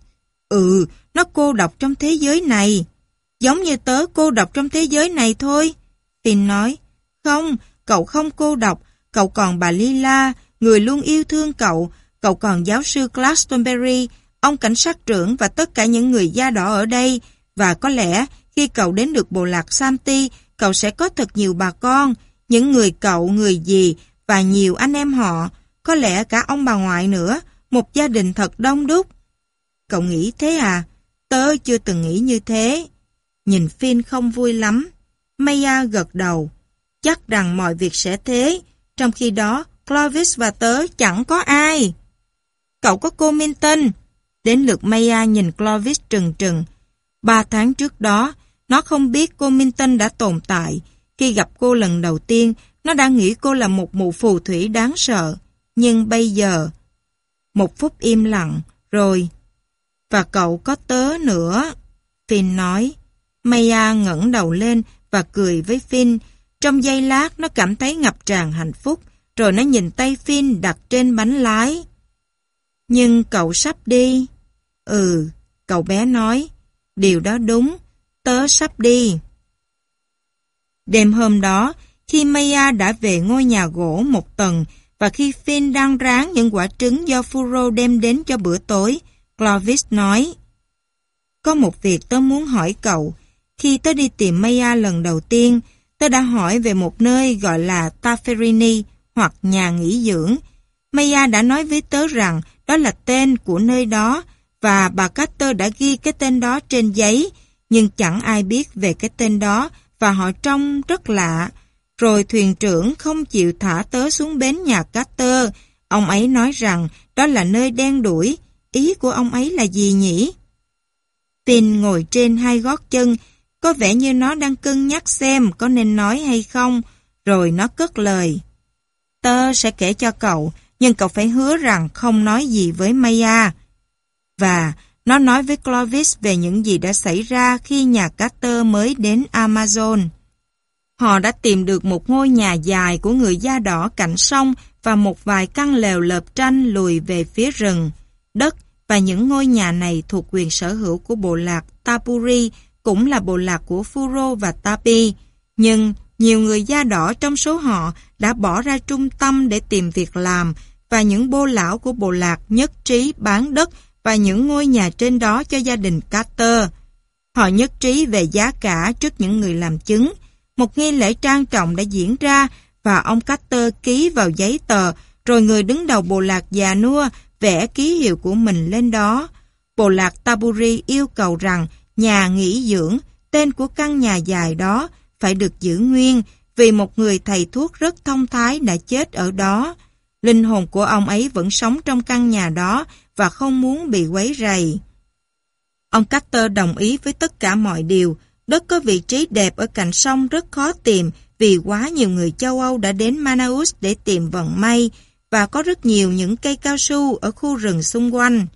Ừ, nó cô độc trong thế giới này. Giống như tớ cô độc trong thế giới này thôi. Tin nói, không, cậu không cô độc, cậu còn bà Lila, người luôn yêu thương cậu, cậu còn giáo sư Glastonbury, ông cảnh sát trưởng và tất cả những người da đỏ ở đây, và có lẽ khi cậu đến được bộ lạc Santi, cậu sẽ có thật nhiều bà con, những người cậu, người dì và nhiều anh em họ, có lẽ cả ông bà ngoại nữa, một gia đình thật đông đúc. Cậu nghĩ thế à? Tớ chưa từng nghĩ như thế. Nhìn Finn không vui lắm. Maya gật đầu. Chắc rằng mọi việc sẽ thế, trong khi đó Clovis và tớ chẳng có ai. Cậu có cô Minton. Đến lượt Maya nhìn Clovis trừng trừng. Ba tháng trước đó, nó không biết cô Minton đã tồn tại. Khi gặp cô lần đầu tiên, nó đã nghĩ cô là một mụ phù thủy đáng sợ. Nhưng bây giờ... Một phút im lặng, rồi... Và cậu có tớ nữa. Finn nói. Maya ngẩng đầu lên và cười với Finn. Trong giây lát nó cảm thấy ngập tràn hạnh phúc, rồi nó nhìn tay Finn đặt trên bánh lái. Nhưng cậu sắp đi. Ừ, cậu bé nói, điều đó đúng, tớ sắp đi. Đêm hôm đó, khi Maya đã về ngôi nhà gỗ một tầng và khi Finn đang ráng những quả trứng do Furo đem đến cho bữa tối, Clovis nói, Có một việc tớ muốn hỏi cậu, khi tôi đi tìm Maya lần đầu tiên, tôi đã hỏi về một nơi gọi là Taferini hoặc nhà nghỉ dưỡng. Maya đã nói với tớ rằng đó là tên của nơi đó và bà Carter đã ghi cái tên đó trên giấy, nhưng chẳng ai biết về cái tên đó và họ trông rất lạ. Rồi thuyền trưởng không chịu thả tớ xuống bến nhà Carter. Ông ấy nói rằng đó là nơi đen đuổi. Ý của ông ấy là gì nhỉ? Pin ngồi trên hai gót chân, có vẻ như nó đang cân nhắc xem có nên nói hay không, rồi nó cất lời. Tớ sẽ kể cho cậu, nhưng cậu phải hứa rằng không nói gì với Maya. Và nó nói với Clovis về những gì đã xảy ra khi nhà Carter mới đến Amazon. Họ đã tìm được một ngôi nhà dài của người da đỏ cạnh sông và một vài căn lều lợp tranh lùi về phía rừng. Đất và những ngôi nhà này thuộc quyền sở hữu của bộ lạc Tapuri cũng là bộ lạc của Furo và Tapi, nhưng nhiều người da đỏ trong số họ đã bỏ ra trung tâm để tìm việc làm và những bô lão của bộ lạc nhất trí bán đất và những ngôi nhà trên đó cho gia đình Carter. Họ nhất trí về giá cả trước những người làm chứng. Một nghi lễ trang trọng đã diễn ra và ông Carter ký vào giấy tờ rồi người đứng đầu bộ lạc già nua vẽ ký hiệu của mình lên đó. Bộ lạc Taburi yêu cầu rằng nhà nghỉ dưỡng, tên của căn nhà dài đó phải được giữ nguyên vì một người thầy thuốc rất thông thái đã chết ở đó. Linh hồn của ông ấy vẫn sống trong căn nhà đó và không muốn bị quấy rầy. Ông Carter đồng ý với tất cả mọi điều. Đất có vị trí đẹp ở cạnh sông rất khó tìm vì quá nhiều người châu Âu đã đến Manaus để tìm vận may và có rất nhiều những cây cao su ở khu rừng xung quanh.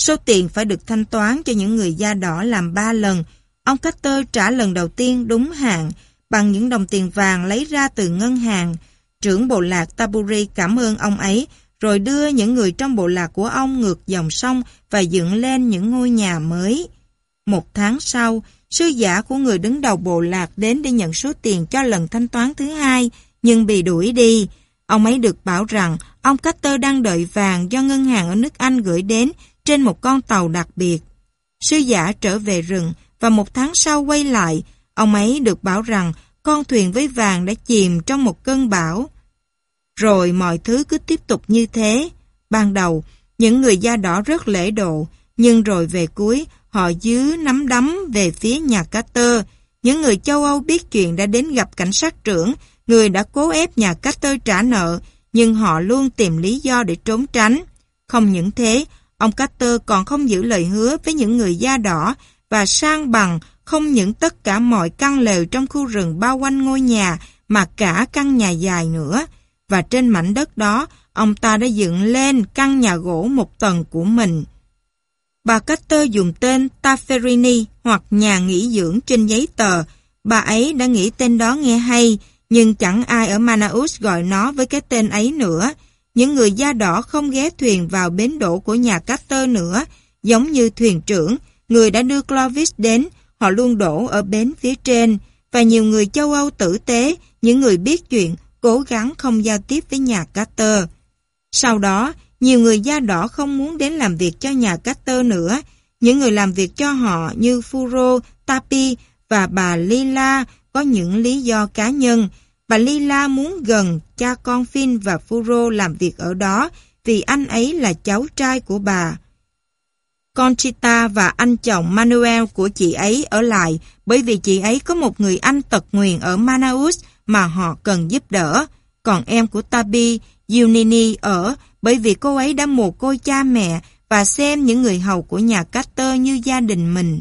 Số tiền phải được thanh toán cho những người da đỏ làm 3 lần. Ông Carter trả lần đầu tiên đúng hạn bằng những đồng tiền vàng lấy ra từ ngân hàng. Trưởng bộ lạc Taburi cảm ơn ông ấy rồi đưa những người trong bộ lạc của ông ngược dòng sông và dựng lên những ngôi nhà mới. Một tháng sau, sư giả của người đứng đầu bộ lạc đến để nhận số tiền cho lần thanh toán thứ hai, nhưng bị đuổi đi. Ông ấy được bảo rằng ông Carter đang đợi vàng do ngân hàng ở nước Anh gửi đến trên một con tàu đặc biệt. Sư giả trở về rừng và một tháng sau quay lại, ông ấy được bảo rằng con thuyền với vàng đã chìm trong một cơn bão. Rồi mọi thứ cứ tiếp tục như thế. Ban đầu, những người da đỏ rất lễ độ, nhưng rồi về cuối, họ dứ nắm đấm về phía nhà Carter. Những người châu Âu biết chuyện đã đến gặp cảnh sát trưởng, người đã cố ép nhà Carter trả nợ, nhưng họ luôn tìm lý do để trốn tránh. Không những thế, Ông Carter còn không giữ lời hứa với những người da đỏ và sang bằng không những tất cả mọi căn lều trong khu rừng bao quanh ngôi nhà mà cả căn nhà dài nữa. Và trên mảnh đất đó, ông ta đã dựng lên căn nhà gỗ một tầng của mình. Bà Carter dùng tên taferini hoặc nhà nghỉ dưỡng trên giấy tờ. Bà ấy đã nghĩ tên đó nghe hay, nhưng chẳng ai ở Manaus gọi nó với cái tên ấy nữa. Những người da đỏ không ghé thuyền vào bến đổ của nhà Carter nữa, giống như thuyền trưởng, người đã đưa Clovis đến, họ luôn đổ ở bến phía trên, và nhiều người châu Âu tử tế, những người biết chuyện, cố gắng không giao tiếp với nhà Carter. Sau đó, nhiều người da đỏ không muốn đến làm việc cho nhà Carter nữa, những người làm việc cho họ như Furo, Tapi và bà Lila có những lý do cá nhân, Bà Lila muốn gần cha con Finn và Furo làm việc ở đó vì anh ấy là cháu trai của bà. Conchita và anh chồng Manuel của chị ấy ở lại bởi vì chị ấy có một người anh tật nguyền ở Manaus mà họ cần giúp đỡ. Còn em của Tabi, yunini ở bởi vì cô ấy đã mồ côi cha mẹ và xem những người hầu của nhà Carter như gia đình mình.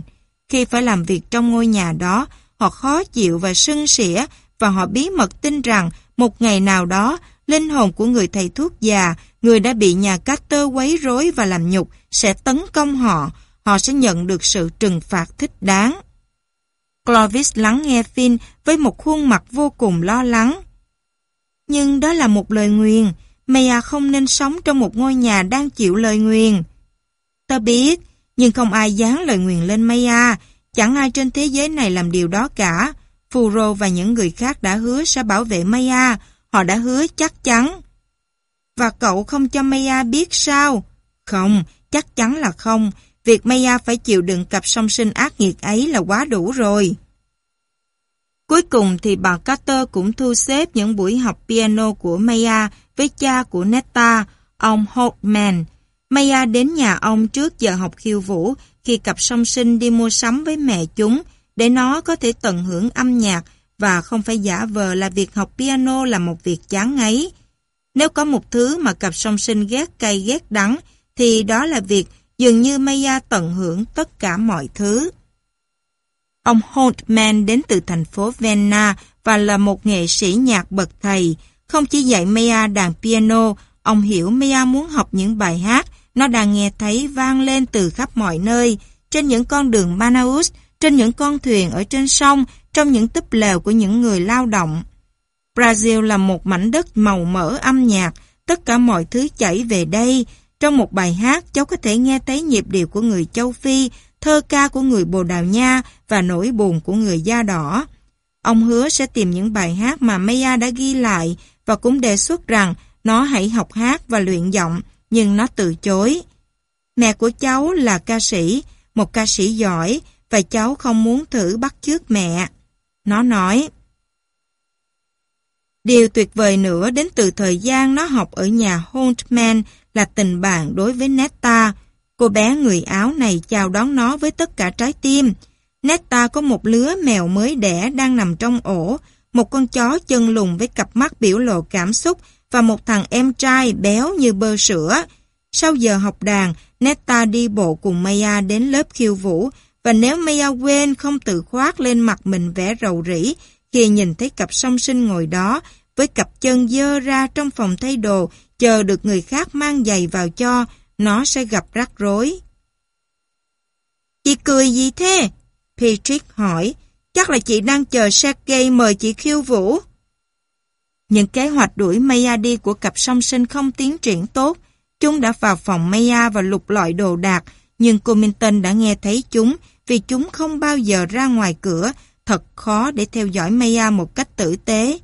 Khi phải làm việc trong ngôi nhà đó, họ khó chịu và sưng sỉa và họ bí mật tin rằng một ngày nào đó, linh hồn của người thầy thuốc già, người đã bị nhà cát tơ quấy rối và làm nhục, sẽ tấn công họ. Họ sẽ nhận được sự trừng phạt thích đáng. Clovis lắng nghe Finn với một khuôn mặt vô cùng lo lắng. Nhưng đó là một lời nguyền. Maya không nên sống trong một ngôi nhà đang chịu lời nguyền. Ta biết, nhưng không ai dán lời nguyền lên Maya. Chẳng ai trên thế giới này làm điều đó cả. Phù Furo và những người khác đã hứa sẽ bảo vệ Maya, họ đã hứa chắc chắn. Và cậu không cho Maya biết sao? Không, chắc chắn là không. Việc Maya phải chịu đựng cặp song sinh ác nghiệt ấy là quá đủ rồi. Cuối cùng thì bà Carter cũng thu xếp những buổi học piano của Maya với cha của Netta, ông Holtman. Maya đến nhà ông trước giờ học khiêu vũ khi cặp song sinh đi mua sắm với mẹ chúng, để nó có thể tận hưởng âm nhạc và không phải giả vờ là việc học piano là một việc chán ngấy. Nếu có một thứ mà cặp song sinh ghét cay ghét đắng, thì đó là việc dường như Maya tận hưởng tất cả mọi thứ. Ông Holtman đến từ thành phố Vienna và là một nghệ sĩ nhạc bậc thầy. Không chỉ dạy Maya đàn piano, ông hiểu Maya muốn học những bài hát nó đang nghe thấy vang lên từ khắp mọi nơi. Trên những con đường Manaus, trên những con thuyền ở trên sông, trong những túp lều của những người lao động. Brazil là một mảnh đất màu mỡ âm nhạc, tất cả mọi thứ chảy về đây. Trong một bài hát, cháu có thể nghe thấy nhịp điệu của người châu Phi, thơ ca của người Bồ Đào Nha và nỗi buồn của người da đỏ. Ông hứa sẽ tìm những bài hát mà Maya đã ghi lại và cũng đề xuất rằng nó hãy học hát và luyện giọng, nhưng nó từ chối. Mẹ của cháu là ca sĩ, một ca sĩ giỏi, và cháu không muốn thử bắt chước mẹ. Nó nói, Điều tuyệt vời nữa đến từ thời gian nó học ở nhà Holtman là tình bạn đối với Netta. Cô bé người áo này chào đón nó với tất cả trái tim. Netta có một lứa mèo mới đẻ đang nằm trong ổ, một con chó chân lùng với cặp mắt biểu lộ cảm xúc và một thằng em trai béo như bơ sữa. Sau giờ học đàn, Netta đi bộ cùng Maya đến lớp khiêu vũ và nếu Maya Wayne không tự khoác lên mặt mình vẻ rầu rĩ khi nhìn thấy cặp song sinh ngồi đó với cặp chân dơ ra trong phòng thay đồ chờ được người khác mang giày vào cho, nó sẽ gặp rắc rối. Chị cười gì thế? Patrick hỏi, chắc là chị đang chờ Sergey mời chị khiêu vũ. Những kế hoạch đuổi Maya đi của cặp song sinh không tiến triển tốt. Chúng đã vào phòng Maya và lục lọi đồ đạc, nhưng cô đã nghe thấy chúng vì chúng không bao giờ ra ngoài cửa, thật khó để theo dõi Maya một cách tử tế.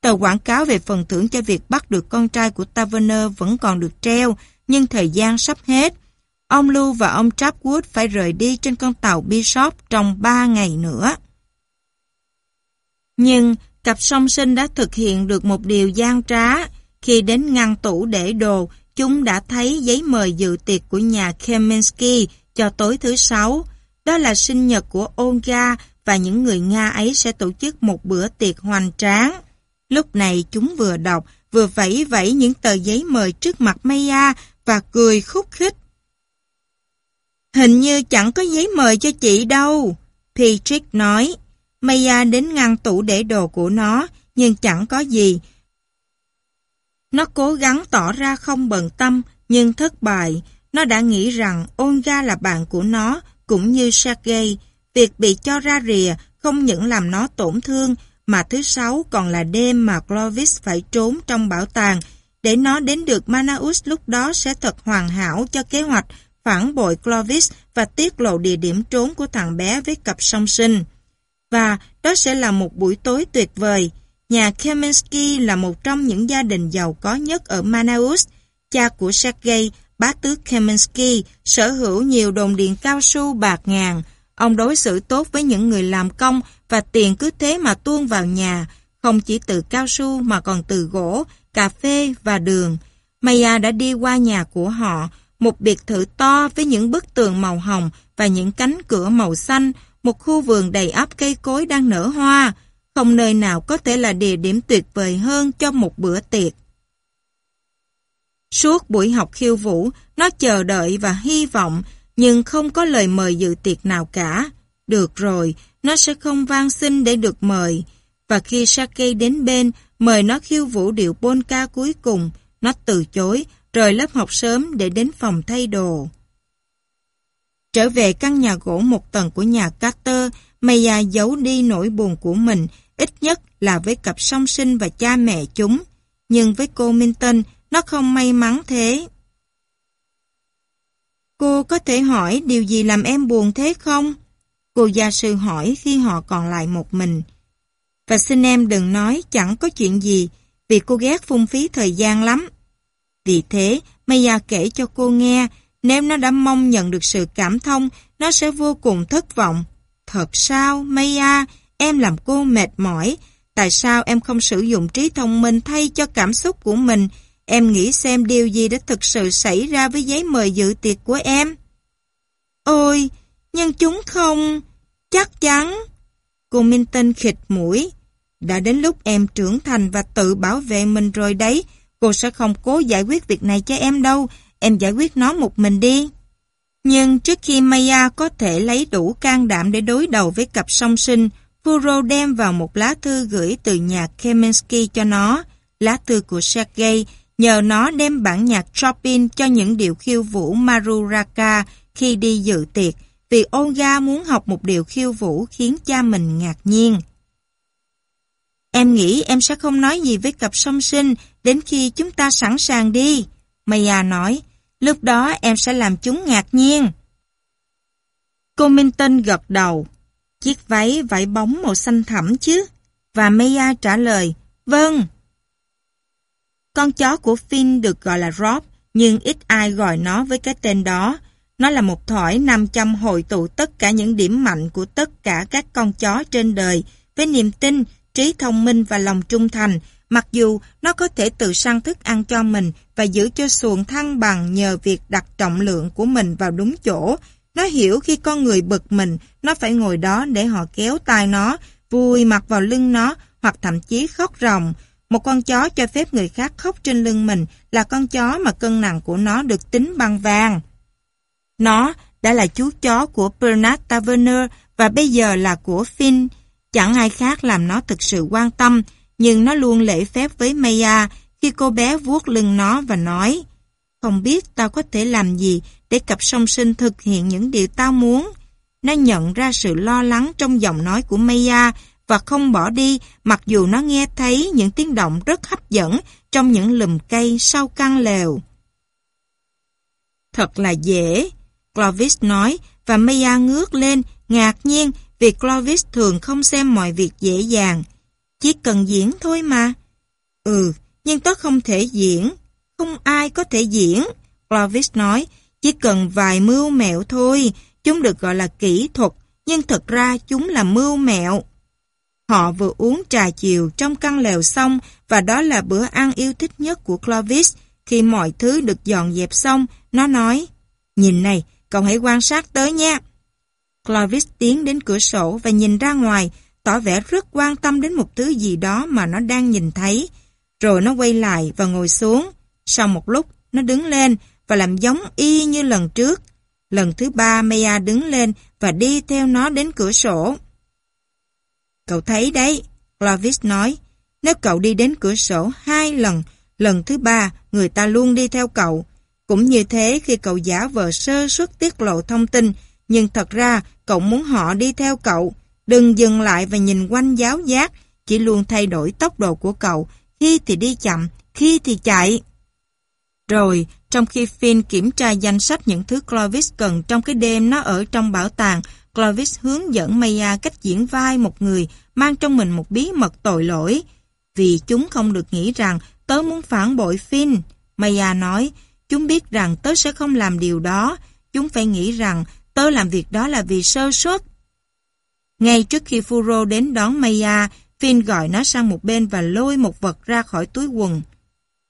Tờ quảng cáo về phần thưởng cho việc bắt được con trai của Taverner vẫn còn được treo, nhưng thời gian sắp hết. Ông Lưu và ông Trapwood phải rời đi trên con tàu Bishop trong 3 ngày nữa. Nhưng cặp song sinh đã thực hiện được một điều gian trá. Khi đến ngăn tủ để đồ, chúng đã thấy giấy mời dự tiệc của nhà Keminsky cho tối thứ sáu. Đó là sinh nhật của Olga và những người Nga ấy sẽ tổ chức một bữa tiệc hoành tráng. Lúc này chúng vừa đọc, vừa vẫy vẫy những tờ giấy mời trước mặt Maya và cười khúc khích. Hình như chẳng có giấy mời cho chị đâu, Patrick nói. Maya đến ngăn tủ để đồ của nó, nhưng chẳng có gì. Nó cố gắng tỏ ra không bận tâm, nhưng thất bại. Nó đã nghĩ rằng Olga là bạn của nó cũng như Sergei, việc bị cho ra rìa không những làm nó tổn thương, mà thứ sáu còn là đêm mà Clovis phải trốn trong bảo tàng. Để nó đến được Manaus lúc đó sẽ thật hoàn hảo cho kế hoạch phản bội Clovis và tiết lộ địa điểm trốn của thằng bé với cặp song sinh. Và đó sẽ là một buổi tối tuyệt vời. Nhà Kaminsky là một trong những gia đình giàu có nhất ở Manaus. Cha của Sergei Bá tước Kaminsky sở hữu nhiều đồn điện cao su bạc ngàn. Ông đối xử tốt với những người làm công và tiền cứ thế mà tuôn vào nhà, không chỉ từ cao su mà còn từ gỗ, cà phê và đường. Maya đã đi qua nhà của họ, một biệt thự to với những bức tường màu hồng và những cánh cửa màu xanh, một khu vườn đầy ắp cây cối đang nở hoa. Không nơi nào có thể là địa điểm tuyệt vời hơn cho một bữa tiệc. Suốt buổi học khiêu vũ, nó chờ đợi và hy vọng, nhưng không có lời mời dự tiệc nào cả. Được rồi, nó sẽ không van xin để được mời. Và khi Sake đến bên, mời nó khiêu vũ điệu polka cuối cùng, nó từ chối, rời lớp học sớm để đến phòng thay đồ. Trở về căn nhà gỗ một tầng của nhà Carter, Maya giấu đi nỗi buồn của mình, ít nhất là với cặp song sinh và cha mẹ chúng. Nhưng với cô Minton, nó không may mắn thế. Cô có thể hỏi điều gì làm em buồn thế không? Cô gia sư hỏi khi họ còn lại một mình. Và xin em đừng nói chẳng có chuyện gì vì cô ghét phung phí thời gian lắm. Vì thế, Maya kể cho cô nghe nếu nó đã mong nhận được sự cảm thông nó sẽ vô cùng thất vọng. Thật sao, Maya, em làm cô mệt mỏi. Tại sao em không sử dụng trí thông minh thay cho cảm xúc của mình Em nghĩ xem điều gì đã thực sự xảy ra với giấy mời dự tiệc của em. Ôi, nhưng chúng không... Chắc chắn. Cô minh Minton khịt mũi. Đã đến lúc em trưởng thành và tự bảo vệ mình rồi đấy. Cô sẽ không cố giải quyết việc này cho em đâu. Em giải quyết nó một mình đi. Nhưng trước khi Maya có thể lấy đủ can đảm để đối đầu với cặp song sinh, Furo đem vào một lá thư gửi từ nhà kemensky cho nó. Lá thư của Sergei nhờ nó đem bản nhạc Chopin cho những điệu khiêu vũ Maruraka khi đi dự tiệc, vì Olga muốn học một điệu khiêu vũ khiến cha mình ngạc nhiên. Em nghĩ em sẽ không nói gì với cặp song sinh đến khi chúng ta sẵn sàng đi. Maya nói, lúc đó em sẽ làm chúng ngạc nhiên. Cô Minton gật đầu. Chiếc váy vải bóng màu xanh thẳm chứ? Và Maya trả lời, vâng. Con chó của Finn được gọi là Rob, nhưng ít ai gọi nó với cái tên đó. Nó là một thỏi nằm trong hội tụ tất cả những điểm mạnh của tất cả các con chó trên đời với niềm tin, trí thông minh và lòng trung thành, mặc dù nó có thể tự săn thức ăn cho mình và giữ cho xuồng thăng bằng nhờ việc đặt trọng lượng của mình vào đúng chỗ. Nó hiểu khi con người bực mình, nó phải ngồi đó để họ kéo tay nó, vui mặt vào lưng nó hoặc thậm chí khóc ròng. Một con chó cho phép người khác khóc trên lưng mình là con chó mà cân nặng của nó được tính bằng vàng. Nó đã là chú chó của Bernard Taverner và bây giờ là của Finn. Chẳng ai khác làm nó thực sự quan tâm, nhưng nó luôn lễ phép với Maya khi cô bé vuốt lưng nó và nói Không biết tao có thể làm gì để cặp song sinh thực hiện những điều tao muốn. Nó nhận ra sự lo lắng trong giọng nói của Maya và không bỏ đi mặc dù nó nghe thấy những tiếng động rất hấp dẫn trong những lùm cây sau căn lều. Thật là dễ, Clovis nói và Maya ngước lên ngạc nhiên vì Clovis thường không xem mọi việc dễ dàng. Chỉ cần diễn thôi mà. Ừ, nhưng tớ không thể diễn. Không ai có thể diễn, Clovis nói. Chỉ cần vài mưu mẹo thôi, chúng được gọi là kỹ thuật, nhưng thật ra chúng là mưu mẹo. Họ vừa uống trà chiều trong căn lều xong và đó là bữa ăn yêu thích nhất của Clovis. Khi mọi thứ được dọn dẹp xong, nó nói Nhìn này, cậu hãy quan sát tới nha. Clovis tiến đến cửa sổ và nhìn ra ngoài, tỏ vẻ rất quan tâm đến một thứ gì đó mà nó đang nhìn thấy. Rồi nó quay lại và ngồi xuống. Sau một lúc, nó đứng lên và làm giống y như lần trước. Lần thứ ba Maya đứng lên và đi theo nó đến cửa sổ. Cậu thấy đấy, Clovis nói, nếu cậu đi đến cửa sổ hai lần, lần thứ ba người ta luôn đi theo cậu. Cũng như thế khi cậu giả vờ sơ suất tiết lộ thông tin, nhưng thật ra cậu muốn họ đi theo cậu. Đừng dừng lại và nhìn quanh giáo giác, chỉ luôn thay đổi tốc độ của cậu, khi thì đi chậm, khi thì chạy. Rồi, trong khi Finn kiểm tra danh sách những thứ Clovis cần trong cái đêm nó ở trong bảo tàng, Clovis hướng dẫn Maya cách diễn vai một người mang trong mình một bí mật tội lỗi. Vì chúng không được nghĩ rằng tớ muốn phản bội Finn. Maya nói, chúng biết rằng tớ sẽ không làm điều đó. Chúng phải nghĩ rằng tớ làm việc đó là vì sơ suất. Ngay trước khi Furo đến đón Maya, Finn gọi nó sang một bên và lôi một vật ra khỏi túi quần.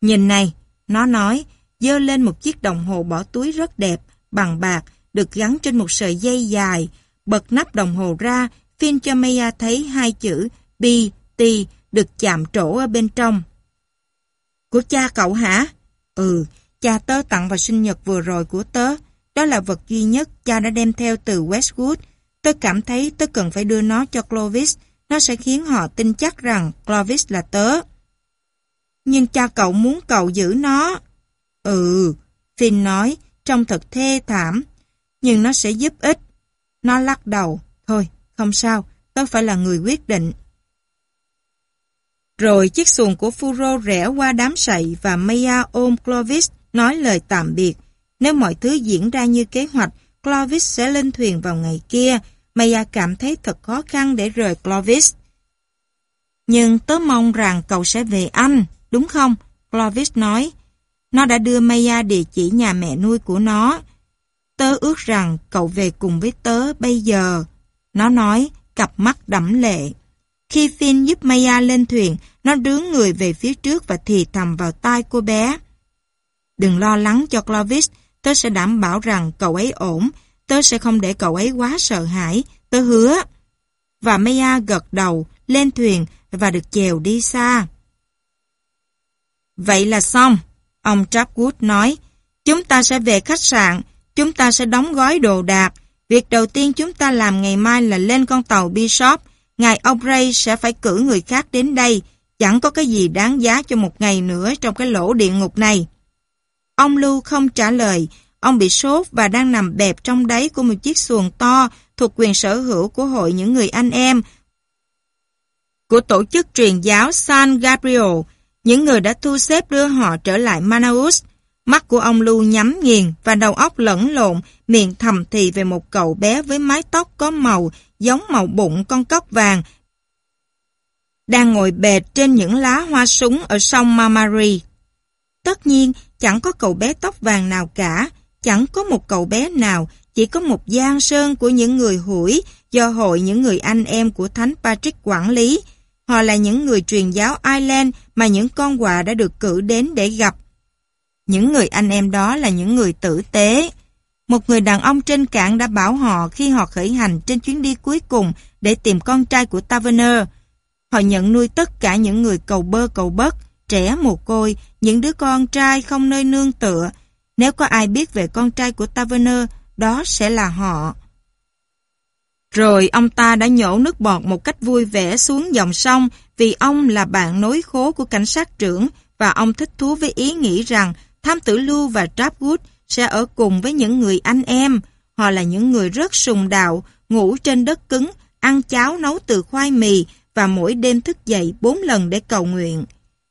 Nhìn này, nó nói, dơ lên một chiếc đồng hồ bỏ túi rất đẹp, bằng bạc, được gắn trên một sợi dây dài, Bật nắp đồng hồ ra, Finn cho Maya thấy hai chữ B T được chạm trổ ở bên trong. Của cha cậu hả? Ừ, cha tớ tặng vào sinh nhật vừa rồi của tớ. Đó là vật duy nhất cha đã đem theo từ Westwood. Tớ cảm thấy tớ cần phải đưa nó cho Clovis. Nó sẽ khiến họ tin chắc rằng Clovis là tớ. Nhưng cha cậu muốn cậu giữ nó. Ừ, Finn nói, trông thật thê thảm. Nhưng nó sẽ giúp ích. Nó lắc đầu. Thôi, không sao, tôi phải là người quyết định. Rồi chiếc xuồng của Furo rẽ qua đám sậy và Maya ôm Clovis nói lời tạm biệt. Nếu mọi thứ diễn ra như kế hoạch, Clovis sẽ lên thuyền vào ngày kia. Maya cảm thấy thật khó khăn để rời Clovis. Nhưng tớ mong rằng cậu sẽ về Anh, đúng không? Clovis nói. Nó đã đưa Maya địa chỉ nhà mẹ nuôi của nó. Tớ ước rằng cậu về cùng với tớ bây giờ. Nó nói, cặp mắt đẫm lệ. Khi Finn giúp Maya lên thuyền, nó đứng người về phía trước và thì thầm vào tai cô bé. Đừng lo lắng cho Clovis, tớ sẽ đảm bảo rằng cậu ấy ổn, tớ sẽ không để cậu ấy quá sợ hãi, tớ hứa. Và Maya gật đầu, lên thuyền và được chèo đi xa. Vậy là xong, ông Trapwood nói, chúng ta sẽ về khách sạn, Chúng ta sẽ đóng gói đồ đạc. Việc đầu tiên chúng ta làm ngày mai là lên con tàu Bishop. Ngài O'Bray sẽ phải cử người khác đến đây. Chẳng có cái gì đáng giá cho một ngày nữa trong cái lỗ địa ngục này. Ông Lưu không trả lời. Ông bị sốt và đang nằm bẹp trong đáy của một chiếc xuồng to thuộc quyền sở hữu của hội những người anh em của tổ chức truyền giáo San Gabriel, những người đã thu xếp đưa họ trở lại Manaus. Mắt của ông Lưu nhắm nghiền và đầu óc lẫn lộn, miệng thầm thì về một cậu bé với mái tóc có màu giống màu bụng con cóc vàng đang ngồi bệt trên những lá hoa súng ở sông Mamari. Tất nhiên, chẳng có cậu bé tóc vàng nào cả, chẳng có một cậu bé nào, chỉ có một gian sơn của những người hủi do hội những người anh em của Thánh Patrick quản lý. Họ là những người truyền giáo Ireland mà những con quà đã được cử đến để gặp những người anh em đó là những người tử tế. Một người đàn ông trên cạn đã bảo họ khi họ khởi hành trên chuyến đi cuối cùng để tìm con trai của Taverner. Họ nhận nuôi tất cả những người cầu bơ cầu bất, trẻ mồ côi, những đứa con trai không nơi nương tựa. Nếu có ai biết về con trai của Taverner, đó sẽ là họ. Rồi ông ta đã nhổ nước bọt một cách vui vẻ xuống dòng sông vì ông là bạn nối khố của cảnh sát trưởng và ông thích thú với ý nghĩ rằng Tham tử Lưu và Trapwood sẽ ở cùng với những người anh em. Họ là những người rất sùng đạo, ngủ trên đất cứng, ăn cháo nấu từ khoai mì và mỗi đêm thức dậy bốn lần để cầu nguyện.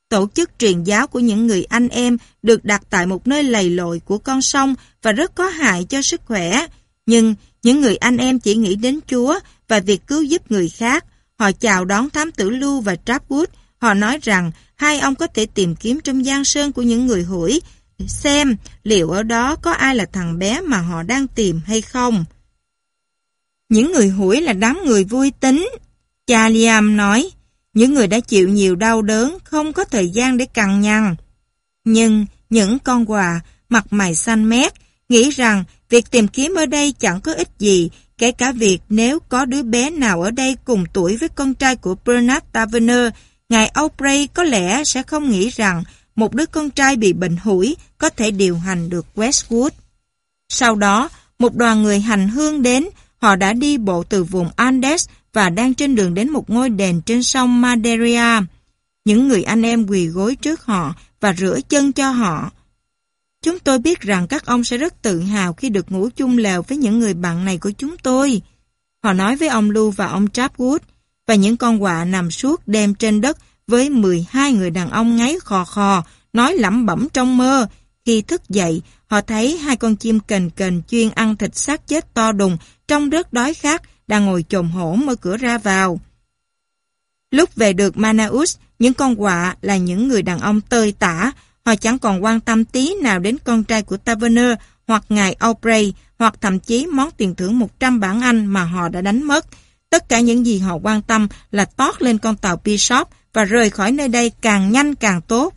Tổ chức truyền giáo của những người anh em được đặt tại một nơi lầy lội của con sông và rất có hại cho sức khỏe. Nhưng những người anh em chỉ nghĩ đến Chúa và việc cứu giúp người khác. Họ chào đón thám tử Lưu và Trapwood. Họ nói rằng hai ông có thể tìm kiếm trong gian sơn của những người hủi xem liệu ở đó có ai là thằng bé mà họ đang tìm hay không. Những người hủi là đám người vui tính. Cha Liam nói, những người đã chịu nhiều đau đớn không có thời gian để cằn nhằn. Nhưng những con quà mặt mày xanh mét nghĩ rằng việc tìm kiếm ở đây chẳng có ích gì kể cả việc nếu có đứa bé nào ở đây cùng tuổi với con trai của Bernard Taverner, ngài Aubrey có lẽ sẽ không nghĩ rằng một đứa con trai bị bệnh hủi có thể điều hành được Westwood. Sau đó, một đoàn người hành hương đến, họ đã đi bộ từ vùng Andes và đang trên đường đến một ngôi đền trên sông Madeira. Những người anh em quỳ gối trước họ và rửa chân cho họ. Chúng tôi biết rằng các ông sẽ rất tự hào khi được ngủ chung lều với những người bạn này của chúng tôi. Họ nói với ông Lu và ông Trapwood và những con quạ nằm suốt đêm trên đất với 12 người đàn ông ngáy khò khò, nói lẩm bẩm trong mơ. Khi thức dậy, họ thấy hai con chim kền kền chuyên ăn thịt xác chết to đùng trong rớt đói khát đang ngồi trồm hổm mở cửa ra vào. Lúc về được Manaus, những con quạ là những người đàn ông tơi tả, họ chẳng còn quan tâm tí nào đến con trai của Taverner hoặc ngài Aubrey hoặc thậm chí món tiền thưởng 100 bảng Anh mà họ đã đánh mất. Tất cả những gì họ quan tâm là tót lên con tàu Bishop và rời khỏi nơi đây càng nhanh càng tốt.